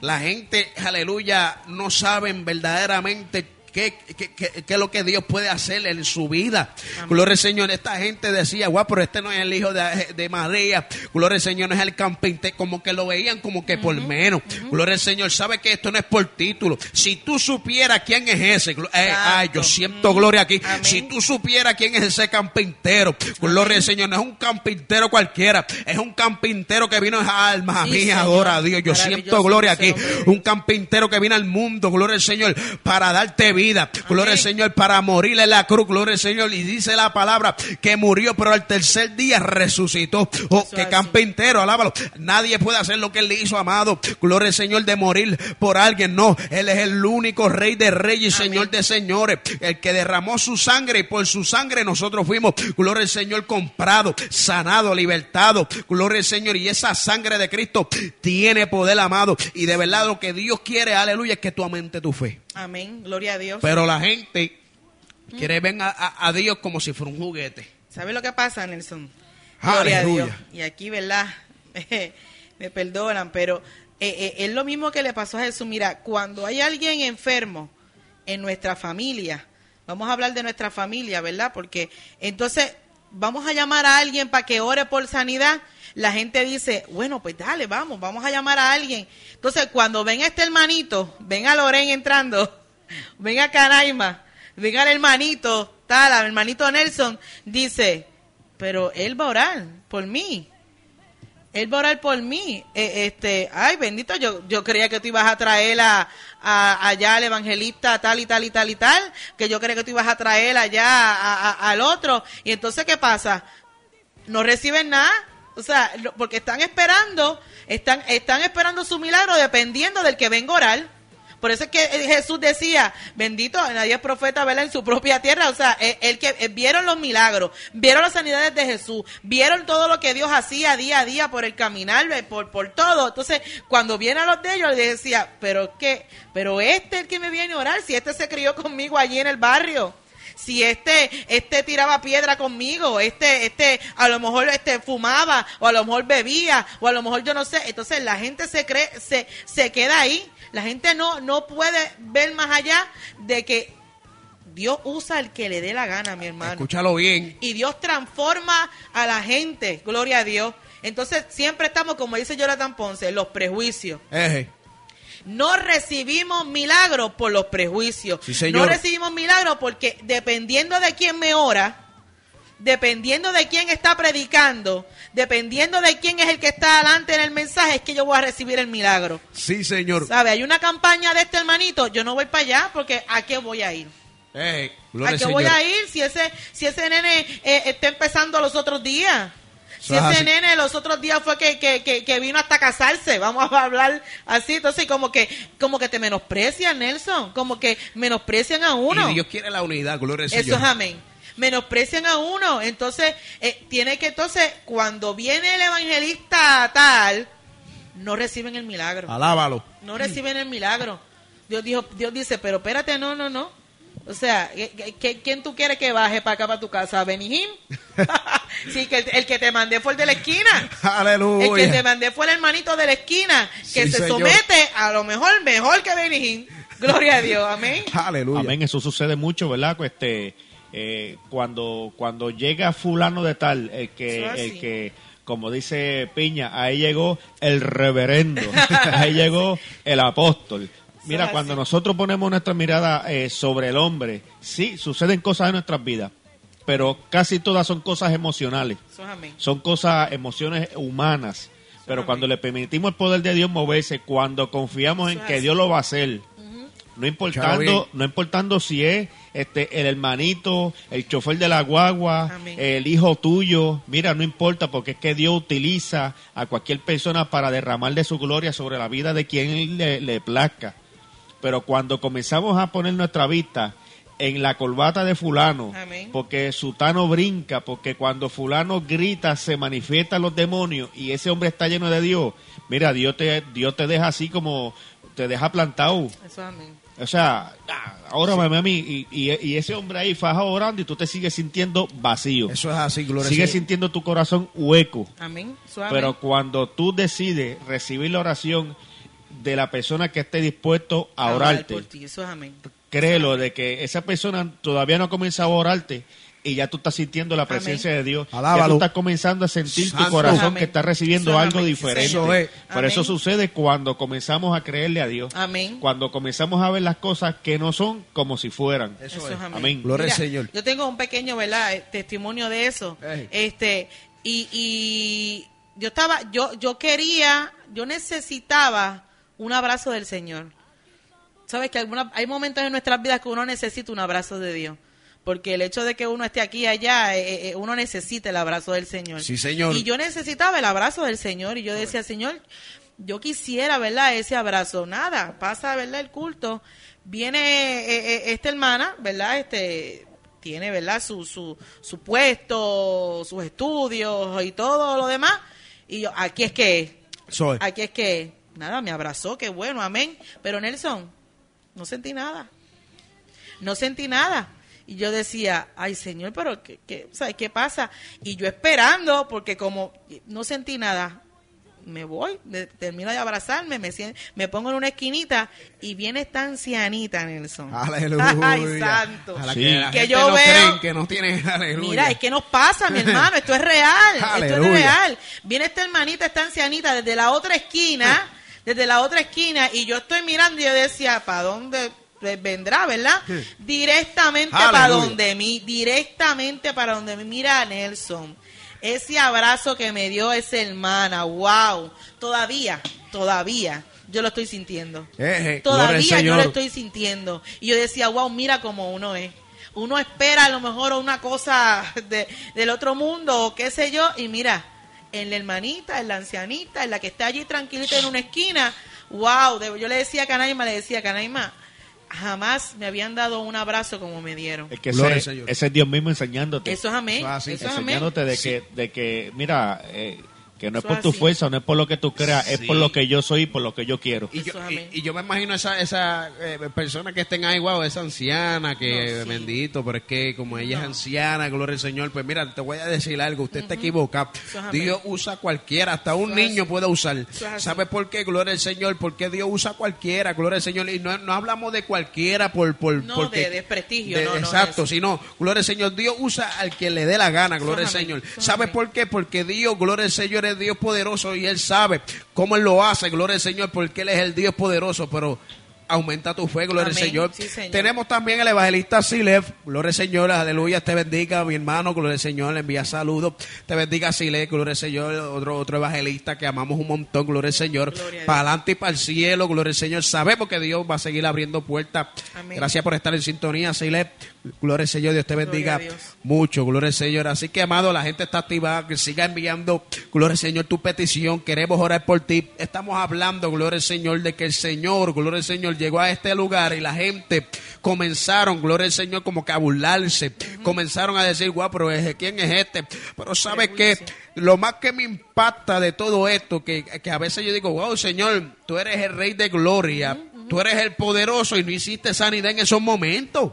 La gente, aleluya, no saben verdaderamente qué, qué- qué- qué es lo que Dios puede hacer en su vida. Gloria al Señor. Esta gente decía, guau, pero este no es el hijo de, de María. Gloria al Señor, no es el campinte. Como que lo veían como que por menos. Gloria al Señor. Sabe que esto no es por título. Si tú supieras quién es ese. eh, ay, yo siento gloria aquí. Amén. Si tú supieras quién es ese carpintero, gloria al Señor, no es un carpintero cualquiera, es un carpintero que vino a alma Sí, mía, adora a Dios. Yo siento gloria aquí, un carpintero que vino al mundo, gloria al Señor, para darte vida, gloria al Señor, para morir en la cruz, gloria al Señor. Y dice la palabra que murió, pero al tercer día resucitó. Oh, así. carpintero, alábalo. Nadie puede hacer lo que él le hizo, amado. Gloria al Señor de morir por alguien. No, él es el único rey de reyes y señor de señores. El que derramó su sangre y por su sangre nosotros fuimos, gloria al Señor, comprado, sanado, libertado. Gloria al Señor. Y esa sangre de Cristo tiene poder, amado. Y de verdad lo que Dios quiere, aleluya, es que tú aumente tu fe. Amén, gloria a Dios. Pero la gente quiere ver a, a- a Dios como si fuera un juguete. ¿Sabe lo que pasa, Nelson? Gloria a. Dios. Y aquí, ¿verdad? Me perdonan, pero eh, eh, es lo mismo que le pasó a Jesús. Mira, cuando hay alguien enfermo en nuestra familia, vamos a hablar de nuestra familia, ¿verdad? Porque entonces vamos a llamar a alguien para que ore por sanidad. La gente dice, bueno, pues dale, vamos, vamos a llamar a alguien. Entonces, cuando ven a este hermanito, ven a Loren entrando, ven a Canaima, ven al hermanito, tal, al hermanito Nelson, dice, pero él va a orar por mí. Él va a orar por mí. Eh, este, ay, bendito, yo, yo creía que tú ibas a traer a, a- allá al evangelista tal y tal y tal y tal, que yo creía que tú ibas a traer allá al otro. Y entonces, ¿qué pasa? No reciben nada. O sea, porque están esperando, están, están esperando su milagro dependiendo del que venga a orar. Por eso es que eh, Jesús decía, bendito, nadie es profeta, ¿verdad? En su propia tierra. O sea, eh, el, que eh, vieron los milagros, vieron las sanidades de Jesús, vieron todo lo que Dios hacía día a día por el caminar, por, por todo. Entonces, cuando viene a los de ellos, le decía, pero qué, pero este es el que me viene a orar, si este se crió conmigo allí en el barrio si este este tiraba piedra conmigo, este este a lo mejor este fumaba o a lo mejor bebía o a lo mejor yo no sé, entonces la gente se cree se se queda ahí, la gente no no puede ver más allá de que Dios usa el que le dé la gana, mi hermano. Escúchalo bien. Y Dios transforma a la gente, gloria a Dios. Entonces siempre estamos, como dice Jonathan Ponce, los prejuicios. Eje. No recibimos milagros por los prejuicios. Sí, señor. No recibimos milagros porque dependiendo de quién me ora, dependiendo de quién está predicando, dependiendo de quién es el que está adelante en el mensaje, es que yo voy a recibir el milagro. Sí, señor. ¿Sabe? Hay una campaña de este hermanito, yo no voy para allá porque ¿a qué voy a ir? Eje. ¿A qué voy a ir si ese, si ese nene eh, está empezando los otros días? Si Eso es ese así. nene los otros días fue que, que, que, que vino hasta casarse, vamos a hablar así, entonces como que, como que te menosprecian, Nelson, como que menosprecian a uno. Y Dios quiere la unidad, gloria al Eso Señor. es amén. Menosprecian a uno. Entonces, eh, tiene que, entonces, cuando viene el evangelista tal, no reciben el milagro. Alábalo. No reciben el milagro. Dios dijo, Dios dice, pero espérate, no, no, no. O sea, ¿qué- qué- qué- ¿quién tú quieres que baje para acá, para tu casa? ¿Benihim? sí, que el, el que te mandé fue el de la esquina. El que te Aleluya. mandé fue el hermanito de la esquina, que Sí, se señor. somete a lo mejor, mejor que Benihim. Gloria a Dios, amén. Aleluya. Amén, eso sucede mucho, ¿verdad? Pues, Este, eh, cuando, cuando llega fulano de tal, el que, es el que, como dice Piña, ahí llegó el reverendo, ahí llegó el apóstol. Mira, es cuando nosotros ponemos nuestra mirada eh, sobre el hombre, sí, suceden cosas en nuestras vidas, pero casi todas son cosas emocionales son cosas, emociones humanas. Pero Amén. cuando le permitimos el poder de Dios moverse, cuando confiamos en Eso que así. Dios lo va a hacer, no importando, no importando si es este el hermanito, el chofer de la guagua, Amén. el hijo tuyo, mira, no importa porque es que Dios utiliza a cualquier persona para derramar de su gloria sobre la vida de quien le, le plazca. Pero cuando comenzamos a poner nuestra vista en la corbata de fulano, Amén. porque sutano brinca, porque cuando fulano grita se manifiestan los demonios y ese hombre está lleno de Dios, mira, Dios te, Dios te deja así como te deja plantado. Eso es amén. O sea, ah, ahora mami, y, y, y ese hombre ahí faja orando y tú te sigues sintiendo vacío. Eso es así, gloria Sigues sintiendo tu corazón hueco. Amén. Eso es amén. Pero cuando tú decides recibir la oración de la persona que esté dispuesto a Orar orarte, por ti, Eso es amén. créelo de que esa persona todavía no ha comenzado a orarte y ya tú estás sintiendo la presencia de Dios. Ya Alábalo. tú estás comenzando a sentir tu corazón Amén. que está recibiendo algo amén. diferente. Eso es. Pero eso sucede cuando comenzamos a creerle a Dios. Amén. Cuando comenzamos a ver las cosas que no son como si fueran. Eso Eso es. es amén. Amén. Gloria al Señor. Yo tengo un pequeño, ¿verdad? eh, Testimonio de eso. Ey. Este, y, y yo estaba, yo, yo quería, yo necesitaba un abrazo del Señor. Sabes que alguna, hay momentos en nuestras vidas que uno necesita un abrazo de Dios. Porque el hecho de que uno esté aquí y allá, eh, eh, uno necesita el abrazo del Señor. Sí, señor. Y yo necesitaba el abrazo del Señor. Y yo decía, Señor, yo quisiera, ¿verdad? Ese abrazo. Nada, pasa, ¿verdad? El culto. Viene eh, eh, esta hermana, ¿verdad? Este tiene, ¿verdad? Su, su, su puesto, sus estudios y todo lo demás. Y yo, aquí es que, es. aquí es que, nada, me abrazó, qué bueno, amén. Pero Nelson, no sentí nada. No sentí nada. Y yo decía, ay Señor, pero ¿qué, qué, ¿sabes qué pasa? Y yo esperando, porque como no sentí nada, me voy, termino de abrazarme, me, me pongo en una esquinita y viene esta ancianita, Nelson. Aleluya. Ay, santo. A la Sí. que, la Que gente yo no veo- que no tiene aleluya. Mira, es que nos pasa, mi hermano, esto es real, esto es real. Viene esta hermanita, esta ancianita, desde la otra esquina, desde la otra esquina, y yo estoy mirando y yo decía, ¿para dónde vendrá, verdad? Directamente para donde mí, directamente para donde mí. Mira, Nelson, ese abrazo que me dio esa hermana, wow, todavía, todavía, yo lo estoy sintiendo. Gloria al Todavía yo lo estoy sintiendo. Y yo decía, wow, mira cómo uno es. Uno espera a lo mejor una cosa de- del otro mundo o qué sé yo. Y mira, en la hermanita, en la ancianita, en la que está allí tranquilita en una esquina, wow, de- yo le decía a Canaima, le decía a Canaima, jamás me habían dado un abrazo como me dieron. Es que ese, es Dios mismo enseñándote. Eso es amén. Eso es así, Eso es amén. enseñándote de que, de que mira, eh, que no es por tu fuerza, no es por lo que tú creas, es por lo que yo soy y por lo que yo quiero. Y yo, y, y me imagino esa, esa eh, persona que estén ahí, wow, esa anciana, que No, sí. bendito, pero es que como ella es anciana, gloria al Señor, pues mira, te voy a decir algo, usted está equivocado. Es. Dios usa cualquiera, hasta un Eso niño así. puede usar. ¿Sabe por qué? Gloria al Señor, porque Dios usa cualquiera, gloria al Señor. Y no, no hablamos de cualquiera por... por No, porque, de desprestigio, de- no, no, Exacto, sino, gloria al Señor, Dios usa al que le dé la gana, gloria al Señor. ¿Sabe por qué? Porque Dios, gloria al Señor, Dios poderoso y Él sabe cómo Él lo hace, gloria al Señor, porque Él es el Dios poderoso, pero aumenta tu fe, gloria al. Señor. Sí, Señor. Tenemos también el evangelista Silef, gloria al Señor, aleluya, te bendiga, mi hermano, gloria al Señor, le envía saludos, te bendiga Silef, gloria al Señor, otro, otro evangelista que amamos un montón, gloria al Señor, para adelante y para el cielo, gloria al Señor, sabemos que Dios va a seguir abriendo puertas. Amén. Gracias por estar en sintonía, Silef, gloria al Señor, Dios te bendiga mucho, gloria al Señor. Así que, amado, la gente está activada, que siga enviando, gloria al Señor, tu petición. Queremos orar por ti. Estamos hablando, gloria al Señor, de que el Señor, gloria al Señor, llegó a este lugar y la gente comenzaron, gloria al Señor, como que a burlarse. Comenzaron a decir, guau, pero es- ¿quién es este? Pero ¿sabes qué? Lo más que me impacta de todo esto, que, que a veces yo digo, wow, Señor, tú eres el Rey de Gloria. Tú eres el poderoso y no hiciste sanidad en esos momentos.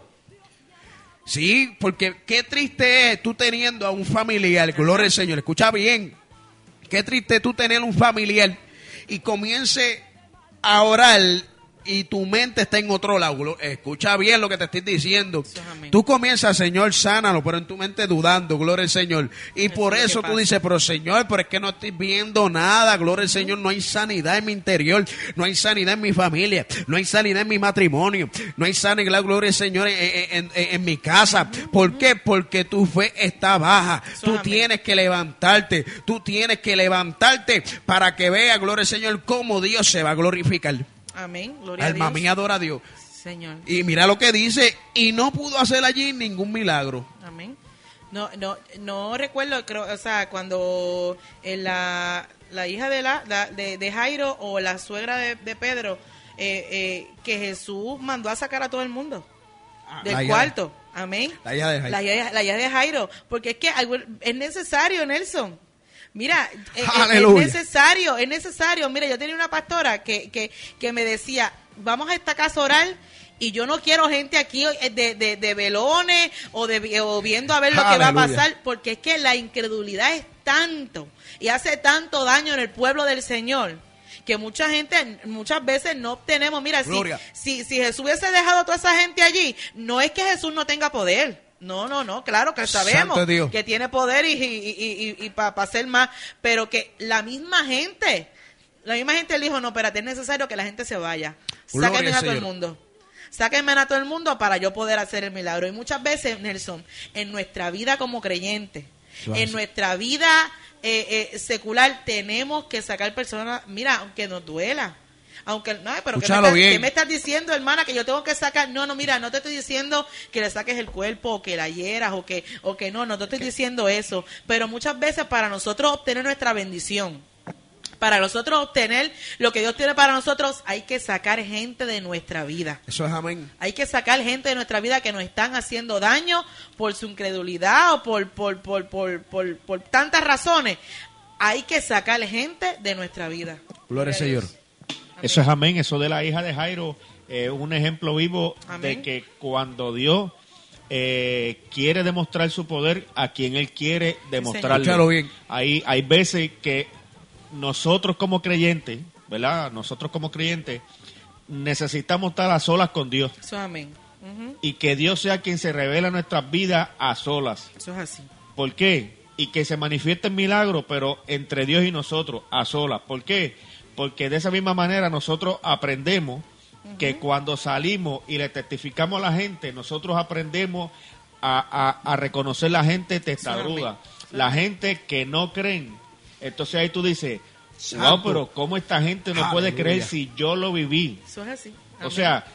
Sí, porque qué triste es tú teniendo a un familiar, gloria al Señor, escucha bien, qué triste tú tener un familiar y comience a orar y tu mente está en otro lado. Escucha bien lo que te estoy diciendo. Es. Tú comienzas, Señor, sánalo, pero en tu mente dudando, gloria al Señor. Y por es eso tú pasa. dices, pero Señor, pero es que no estoy viendo nada, gloria al Señor, no hay sanidad en mi interior, no hay sanidad en mi familia, no hay sanidad en mi matrimonio, no hay sanidad, gloria al Señor, en, en- en- en mi casa. ¿Por qué? Porque tu fe está baja. Tú tienes que levantarte, tú tienes que levantarte para que vea, gloria al Señor, cómo Dios se va a glorificar. Amén. Gloria a Alma Dios. mía, adora a Dios. Señor. Y mira lo que dice, y no pudo hacer allí ningún milagro. Amén. No, no, no recuerdo, creo, o sea, cuando eh, la, la hija de, la, la- de, de Jairo o la suegra de, de Pedro, eh, eh, que Jesús mandó a sacar a todo el mundo del La hija- cuarto. Amén. La hija de Jairo. La hija, la hija de Jairo. Porque es que algo- es necesario, Nelson. Mira, eh, eh, es, necesario, es necesario. Mira, yo tenía una pastora que, que, que me decía, vamos a esta casa a orar y yo no quiero gente aquí eh, de, de, de velones o, de, o viendo a ver lo que va a pasar, porque es que la incredulidad es tanto y hace tanto daño en el pueblo del Señor que mucha gente, muchas veces no obtenemos, mira, si, si, si Jesús hubiese dejado a toda esa gente allí, no es que Jesús no tenga poder. No, no, no, claro que sabemos que tiene poder y, y, y, para hacer más, pero que la misma gente, la misma gente le dijo, no, espérate, es necesario que la gente se vaya. Sáquenme a todo el mundo. Sáquenme a todo el mundo para yo poder hacer el milagro. Y muchas veces, Nelson, en nuestra vida como es en nuestra vida eh, eh, secular, tenemos que sacar personas, mira, aunque nos duela. Aunque, no, pero ¿qué me, bien. qué me estás diciendo, hermana? Que yo tengo que sacar. No, no, mira, no te estoy diciendo que le saques el cuerpo o que la hieras o que, o que no, no te estoy diciendo eso. Pero muchas veces para nosotros obtener nuestra bendición, para nosotros obtener lo que Dios tiene para nosotros, hay que sacar gente de nuestra vida. Eso es amén. Hay que sacar gente de nuestra vida que nos están haciendo daño por su incredulidad o por, por, por, por, por, por tantas razones. Hay que sacar gente de nuestra vida. Gloria al Señor. Eso es amén. Eso de la hija de Jairo es un ejemplo vivo Amén. de que cuando Dios eh, quiere demostrar su poder a quien Él quiere demostrarlo. Escúchalo bien. Hay, hay veces que nosotros como creyentes, ¿verdad? Nosotros como creyentes necesitamos estar a solas con Dios Eso es amén. Y que Dios sea quien se revela en nuestras vidas a solas. Eso es así. ¿Por qué? Y que se manifieste el milagro, pero entre Dios y nosotros, a solas. ¿Por qué? Porque de esa misma manera nosotros aprendemos que cuando salimos y le testificamos a la gente, nosotros aprendemos a, a- a reconocer la gente testaruda, la gente que no creen. Entonces ahí tú dices, wow, Santo. pero ¿cómo esta gente no puede creer si yo lo viví? Eso es así. O sea,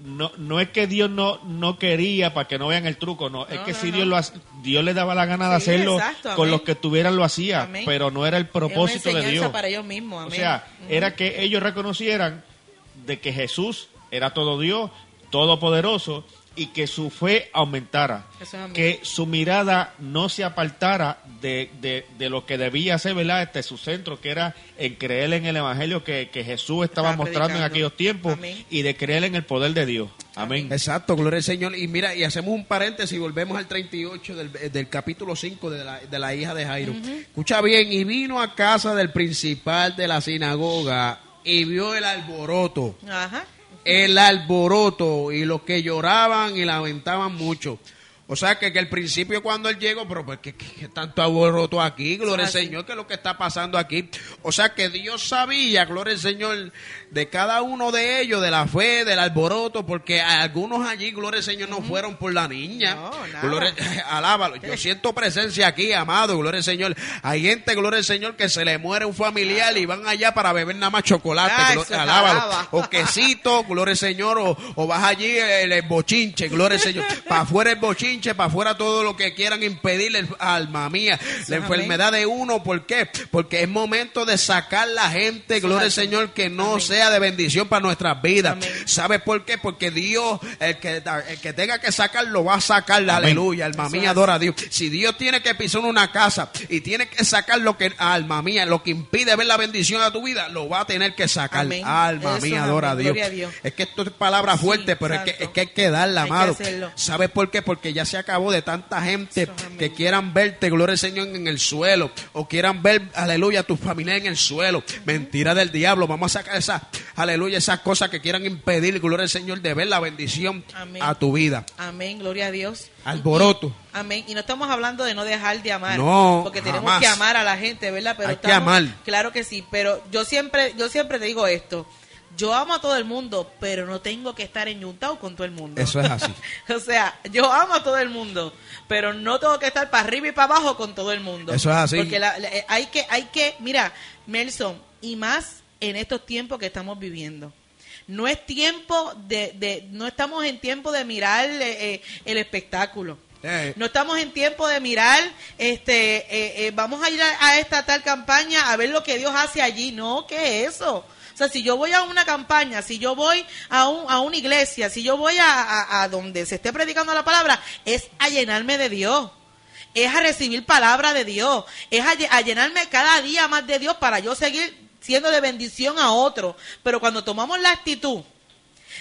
no, no es que Dios no, no quería para que no vean el truco, no, es que no, si. Dios lo hac- Dios le daba la gana de Sí, hacerlo exacto, con los que tuvieran lo hacía, Amén. pero no era el propósito una de Dios. para ellos mismos. O amén. sea, era que ellos reconocieran de que Jesús era todo Dios, todopoderoso, y que su fe aumentara. Eso es amén. Que su mirada no se apartara de, de- de lo que debía ser, ¿verdad? Este su centro, que era en creer en el Evangelio que, que Jesús estaba, Estaba mostrando en aquellos tiempos Amén. y de creer en el poder de Dios. Amén. Exacto, gloria al Señor. Y mira, y hacemos un paréntesis y volvemos al 38 del, del capítulo 5 de la, de la hija de Jairo. Escucha bien, y vino a casa del principal de la sinagoga y vio el alboroto, Ajá. El alboroto y los que lloraban y lamentaban mucho. O sea que, que al principio cuando él llegó, pero pues que, tanto alboroto aquí, gloria al. Señor, que es lo que está pasando aquí. O sea que Dios sabía, gloria al Señor, de cada uno de ellos, de la fe, del alboroto, porque algunos allí, gloria al Señor, no fueron por la niña. No, nada. Gloria- alábalo. Yo siento presencia aquí, amado, gloria al Señor. Hay gente, gloria al Señor, que se le muere un familiar y van allá para beber nada más chocolate, Ah, gloria- alábalo. alaba. O quesito, gloria al Señor, o, o vas allí el, el bochinche, gloria al Señor. Para afuera el bochinche, para afuera todo lo que quieran impedirle, alma mía, la enfermedad de uno. ¿Por qué? Porque es momento de sacar la gente, gloria al. Señor, que no Amén. sea de bendición para nuestras vidas. Amén. ¿Sabes por qué? Porque Dios, el que, el que tenga que sacarlo, va a sacar, Amén. aleluya, alma mía, adora a Dios. Si Dios tiene que pisar una casa y tiene que sacar lo que, alma mía, lo que impide ver la bendición a tu vida, lo va a tener que sacar. Amén. Alma Eso mía, adora a. Dios. Gloria a Dios. Es que esto es palabra Sí, fuerte, pero es que, es que hay que darla, amado. ¿Sabes por qué? Porque ya se acabó de tanta gente que quieran verte, gloria al Señor, en el suelo, o quieran ver, aleluya, a tu familia en el suelo. Mentira del diablo. Vamos a sacar esas, aleluya, esas cosas que quieran impedir, gloria al Señor, de ver la bendición Amén. a tu vida. Amén, gloria a Dios. Alboroto. Amén. Y no estamos hablando de no dejar de amar. No, Porque tenemos jamás. que amar a la gente, ¿verdad? Pero Hay que estamos- amar. Claro que sí, pero yo siempre, yo siempre te digo esto. Yo amo a todo el mundo, pero no tengo que estar enyuntado con todo el mundo. Eso es así. o sea, yo amo a todo el mundo, pero no tengo que estar para arriba y para abajo con todo el mundo. Eso es así. Porque la- la- eh, hay que, hay que, mira, Nelson, y más en estos tiempos que estamos viviendo. No es tiempo de, de no estamos en tiempo de mirar eh, eh, el espectáculo. Eh. No estamos en tiempo de mirar, este, eh, eh, vamos a ir a, a esta tal campaña a ver lo que Dios hace allí. No, ¿qué es eso? O sea, si yo voy a una campaña, si yo voy a, un, a una iglesia, si yo voy a, a- a donde se esté predicando la palabra, es a llenarme de Dios. Es a recibir palabra de Dios. Es a, lle- a llenarme cada día más de Dios para yo seguir siendo de bendición a otro. Pero cuando tomamos la actitud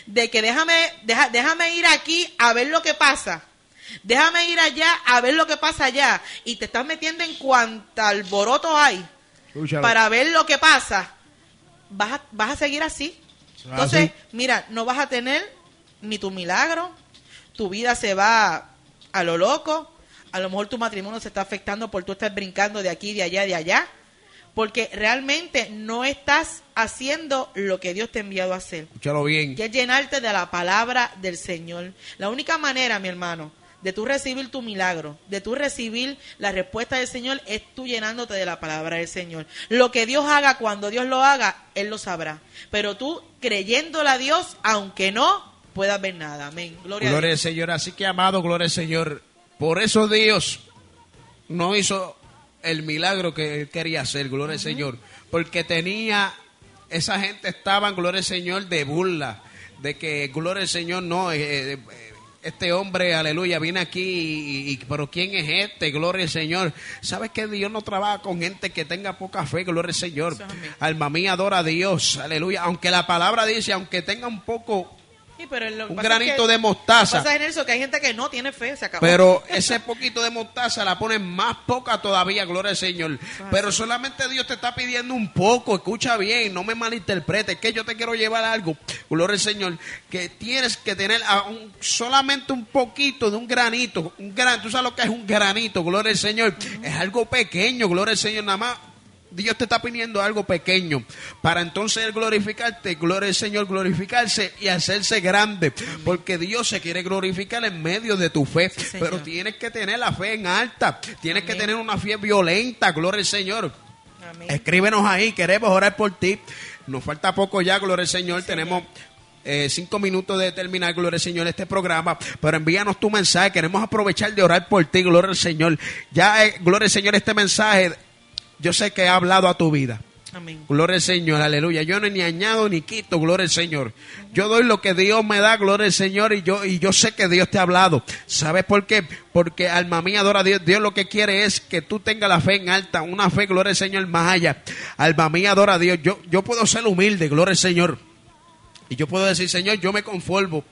de que déjame, deja- déjame ir aquí a ver lo que pasa. Déjame ir allá a ver lo que pasa allá. Y te estás metiendo en cuanta alboroto hay Escúchalo. para ver lo que pasa. Vas a, vas a seguir así. Entonces, mira, no vas a tener ni tu milagro. Tu vida se va a lo loco. A lo mejor tu matrimonio se está afectando por tú estar brincando de aquí, de allá, de allá. Porque realmente no estás haciendo lo que Dios te ha enviado a hacer Escúchalo bien. que es llenarte de la palabra del Señor. La única manera, mi hermano, de tú recibir tu milagro, de tú recibir la respuesta del Señor, es tú llenándote de la palabra del Señor. Lo que Dios haga, cuando Dios lo haga, Él lo sabrá. Pero tú creyéndole a Dios, aunque no puedas ver nada. Amén. Gloria, Gloria al. Señor. Así que, amado, gloria al Señor. Por eso Dios no hizo el milagro que él quería hacer, gloria al Señor. Porque tenía, esa gente estaba, gloria al Señor, de burla. De que, gloria al Señor, no, eh, eh, este hombre, aleluya, viene aquí, y, y- pero ¿quién es este? Gloria al Señor. ¿Sabes que Dios no trabaja con gente que tenga poca fe? Gloria al Señor. Alma mía, adora a Dios, aleluya. Aunque la palabra dice, aunque tenga un poco Sí, pero lo un es granito que- de mostaza. Lo que pasa es, Nelson, que hay gente que no tiene fe, se acabó. Pero ese poquito de mostaza la ponen más poca todavía, gloria al Señor. Pero solamente Dios te está pidiendo un poco, escucha bien, no me malinterpretes, que yo te quiero llevar algo, gloria al Señor, que tienes que tener a un- solamente un poquito de un granito, un gran, tú sabes lo que es un granito, gloria al Señor, es algo pequeño, gloria al Señor, nada más. Dios te está pidiendo algo pequeño para entonces glorificarte, gloria al Señor, glorificarse y hacerse grande, porque Dios se quiere glorificar en medio de tu fe, pero tienes que tener la fe en alta, tienes que tener una fe violenta, gloria al Señor. Amén. Escríbenos ahí, queremos orar por ti. Nos falta poco ya, gloria al Señor. Tenemos eh, cinco minutos de terminar, gloria al Señor, este programa, pero envíanos tu mensaje, queremos aprovechar de orar por ti, gloria al Señor. Ya, eh, gloria al Señor, este mensaje, yo sé que ha hablado a tu vida. Amén. Gloria al Señor, aleluya. Yo no ni añado ni quito, gloria al Señor. Yo doy lo que Dios me da, gloria al Señor, y yo, y yo sé que Dios te ha hablado. ¿Sabes por qué? Porque alma mía adora a Dios. Dios lo que quiere es que tú tengas la fe en alta, una fe, gloria al Señor, más allá. Alma mía adora a Dios. Yo, yo puedo ser humilde, gloria al Señor. Y yo puedo decir, Señor, yo me conformo,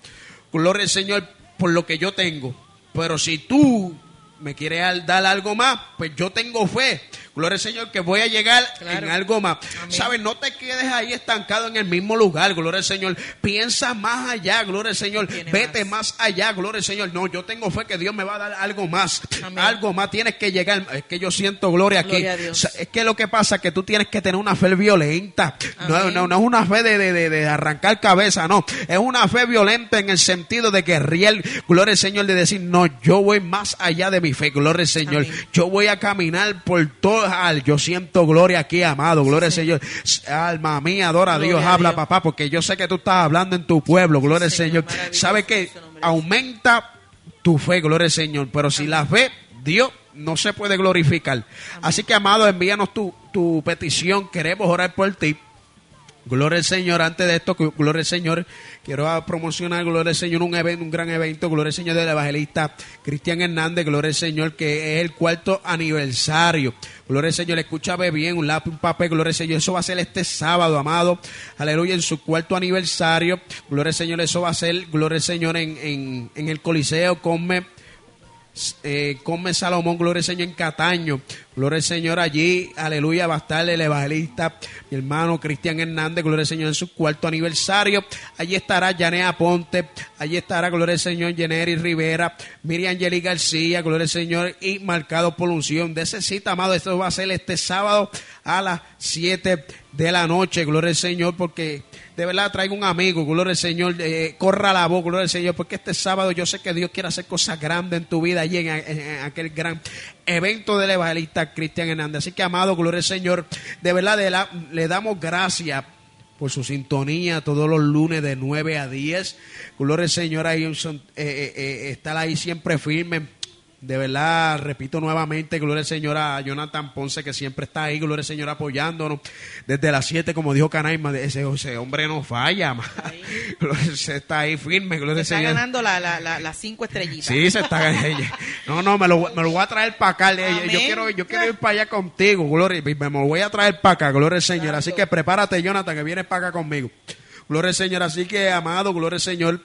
gloria al Señor, por lo que yo tengo. Pero si tú me quieres dar algo más, pues yo tengo fe. Gloria al Señor, que voy a llegar Claro. en algo más. ¿Sabes? No te quedes ahí estancado en el mismo lugar, gloria al Señor. Piensa más allá, gloria al Señor. Tiene Vete más. más. allá, gloria al Señor. No, yo tengo fe que Dios me va a dar algo más. Amén. Algo más. Tienes que llegar. Es que yo siento gloria aquí. Gloria a Dios. O sea, es que lo que pasa es que tú tienes que tener una fe violenta. No, no, no es una fe de, de- de- de arrancar cabeza, no. Es una fe violenta en el sentido de que riel, gloria al Señor, de decir, no, yo voy más allá de mi fe, gloria al Señor. Amén. Yo voy a caminar por todo. Al- Yo siento gloria aquí, amado, gloria al Señor. Alma mía, adora a Dios, a habla, Dios. papá, porque yo sé que tú estás hablando en tu pueblo, gloria al Señor, ¿Sabe nombre. Aumenta tu fe, gloria al Señor. Pero si la fe, Dios no se puede glorificar. Así que, amado, envíanos tu, tu petición. Queremos orar por ti. Gloria al Señor, antes de esto, gloria al Señor, quiero promocionar, gloria al Señor, un evento, un gran evento, gloria al Señor del evangelista Cristian Hernández, gloria al Señor, que es el cuarto aniversario. Gloria al Señor, escúchame bien, un lápiz, un papel, gloria al Señor, eso va a ser este sábado, amado, aleluya, en su cuarto aniversario, gloria al Señor, eso va a ser, gloria al Señor, en, en, en el Coliseo, come eh, come Salomón, gloria al Señor en Cataño, gloria al Señor allí, aleluya, va a estar el evangelista, mi hermano Cristian Hernández, gloria al Señor en su cuarto aniversario, allí estará Yanea Ponte, allí estará, gloria al Señor, Jeneri Rivera, Miriam Angeli García, gloria al Señor, y marcado por unción de ese cita, amado, esto va a ser este sábado a las 7 de la noche, gloria al Señor, porque de verdad traigo un amigo, gloria al Señor, eh, corra la voz, gloria al Señor, porque este sábado yo sé que Dios quiere hacer cosas grandes en tu vida allí en, aquel gran evento del evangelista Cristian Hernández. Así que, amado, gloria al Señor, de verdad de la- le damos gracias por su sintonía todos los lunes de 9 a 10. Gloria al Señor, ahí eh, eh, eh, estar ahí siempre firme. De verdad, repito nuevamente, gloria al Señor a Jonathan Ponce, que siempre está ahí, gloria al Señor apoyándonos. Desde las 7, como dijo Canaima, ese, ese hombre no falla, Señor, está ahí firme, gloria al Está Señor. ganando la- la- la- las cinco estrellitas. Sí, se está No, no, me lo, me lo voy a traer para acá. Yo quiero, yo quiero ir para allá contigo, Gloria. Me lo voy a traer para acá, Gloria al Señor. Así que prepárate, Jonathan, que vienes para acá conmigo. Gloria al Señor. Así que, amado, Gloria al Señor.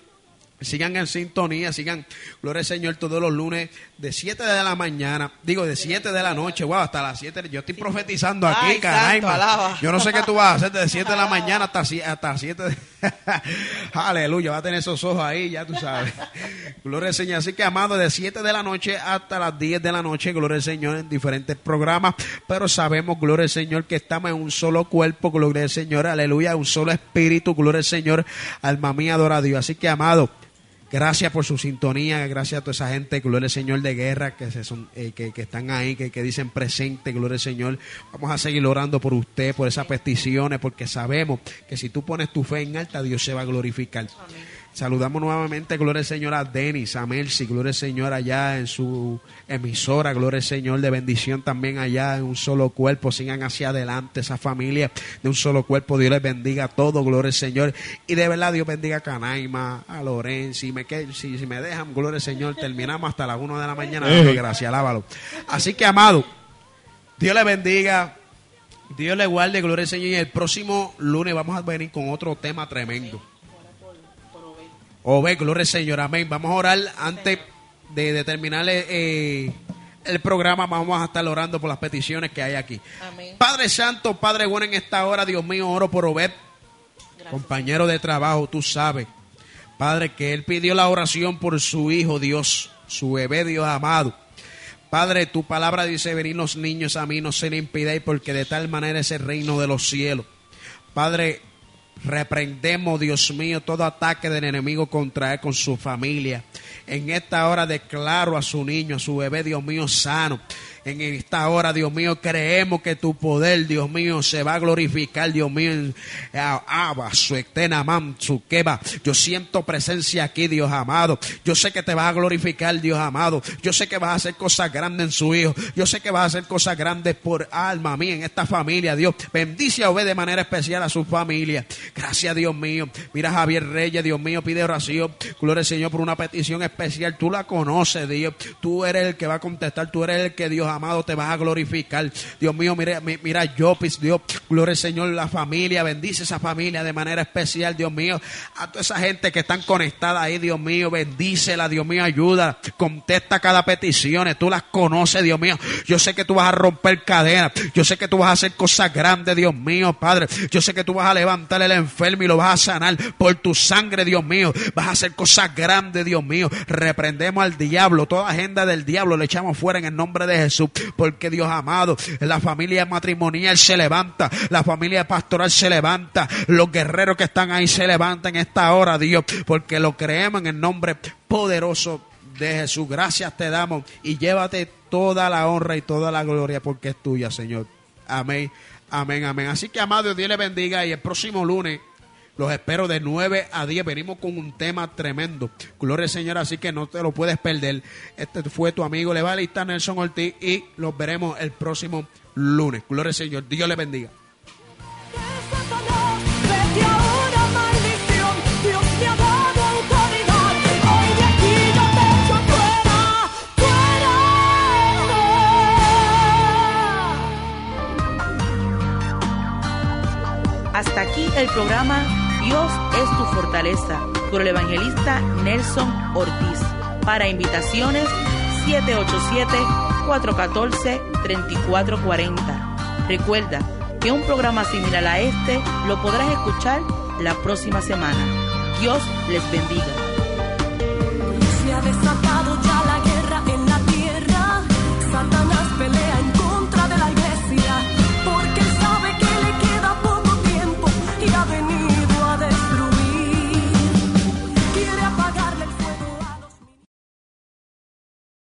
Sigan en sintonía, sigan, gloria al Señor, todos los lunes de 7 de la mañana, digo de 7 de la noche, wow, hasta las 7. Yo estoy profetizando aquí, Ay, caray. santo. Yo no sé qué tú vas a hacer de 7 de la mañana hasta, hasta 7 de... Aleluya, va a tener esos ojos ahí, ya tú sabes. Gloria al Señor. Así que, amado, de 7 de la noche hasta las 10 de la noche, gloria al Señor, en diferentes programas. Pero sabemos, gloria al Señor, que estamos en un solo cuerpo, gloria al Señor, aleluya, un solo espíritu, gloria al Señor, alma mía, adora a Dios. Así que, amado, Gracias por su sintonía, gracias a toda esa gente, gloria al Señor de guerra, que, se son, eh, que, que están ahí, que, que dicen presente, gloria al Señor. Vamos a seguir orando por usted, por esas peticiones, porque sabemos que si tú pones tu fe en alta, Dios se va a glorificar. Saludamos nuevamente, gloria al Señor, a Denis, a Mercy, gloria al Señor allá en su emisora, gloria al Señor de bendición también allá en un solo cuerpo. Sigan hacia adelante esa familia de un solo cuerpo. Dios les bendiga a todos, gloria al Señor. Y de verdad, Dios bendiga a Canaima, a Lorenzo. Si me, si, si me dejan, gloria al Señor, terminamos hasta las 1 de la mañana. gracias, alábalo. Así que, amado, Dios le bendiga. Dios le guarde, gloria al Señor. Y el próximo lunes vamos a venir con otro tema tremendo. Obed, gloria al Señor, amén. Vamos a orar antes de, de terminar eh, el programa. Vamos a estar orando por las peticiones que hay aquí. Amén. Padre Santo, Padre bueno, en esta hora, Dios mío, oro por Obed, compañero de trabajo, tú sabes. Padre, que él pidió la oración por su hijo, Dios, su bebé, Dios amado. Padre, tu palabra dice, venir los niños a mí, no se le impidáis, porque de tal manera es el reino de los cielos. Padre, reprendemos, Dios mío, todo ataque del enemigo contra él, con su familia. En esta hora declaro a su niño, a su bebé, Dios mío, sano. En esta hora, Dios mío, creemos que tu poder, Dios mío, se va a glorificar, Dios mío. en- Abba, su etena, mam, su queba. Yo siento presencia aquí, Dios amado. Yo sé que te vas a glorificar, Dios amado. Yo sé que vas a hacer cosas grandes en su hijo. Yo sé que vas a hacer cosas grandes por alma mía en esta familia, Dios. Bendice a Obed de manera especial a su familia. Gracias, Dios mío. Mira Javier Reyes, Dios mío, pide oración. Gloria al Señor por una petición especial. Tú la conoces, Dios. Tú eres el que va a contestar. Tú eres el que, Dios amado, te vas a glorificar. Dios mío, mira, mi- mira a Jopis, Dios. Gloria al Señor, la familia. Bendice esa familia de manera especial, Dios mío. A toda esa gente que están conectada ahí, Dios mío. Bendícela, Dios mío, ayuda. Contesta cada petición. Tú las conoces, Dios mío. Yo sé que tú vas a romper cadenas. Yo sé que tú vas a hacer cosas grandes, Dios mío, Padre. Yo sé que tú vas a levantar el enfermo y lo vas a sanar por tu sangre, Dios mío. Vas a hacer cosas grandes, Dios mío. Reprendemos al diablo. Toda agenda del diablo le echamos fuera en el nombre de Jesús. Porque Dios amado, la familia matrimonial se levanta. La familia pastoral se levanta. Los guerreros que están ahí se levantan en esta hora, Dios. Porque lo creemos en el nombre poderoso de Jesús. Gracias te damos y llévate toda la honra y toda la gloria porque es tuya, Señor. Amén, amén, amén. Así que, amado, Dios le bendiga y el próximo lunes los espero de 9 a 10. Venimos con un tema tremendo. Gloria al Señor, así que no te lo puedes perder. Este fue tu amigo Levalista Nelson Ortiz y los veremos el próximo lunes. Gloria al Señor, Dios le bendiga. Hasta aquí el programa Dios es tu fortaleza por el evangelista Nelson Ortiz. Para invitaciones 787-414-3440. Recuerda que un programa similar a este lo podrás escuchar la próxima semana. Dios les bendiga.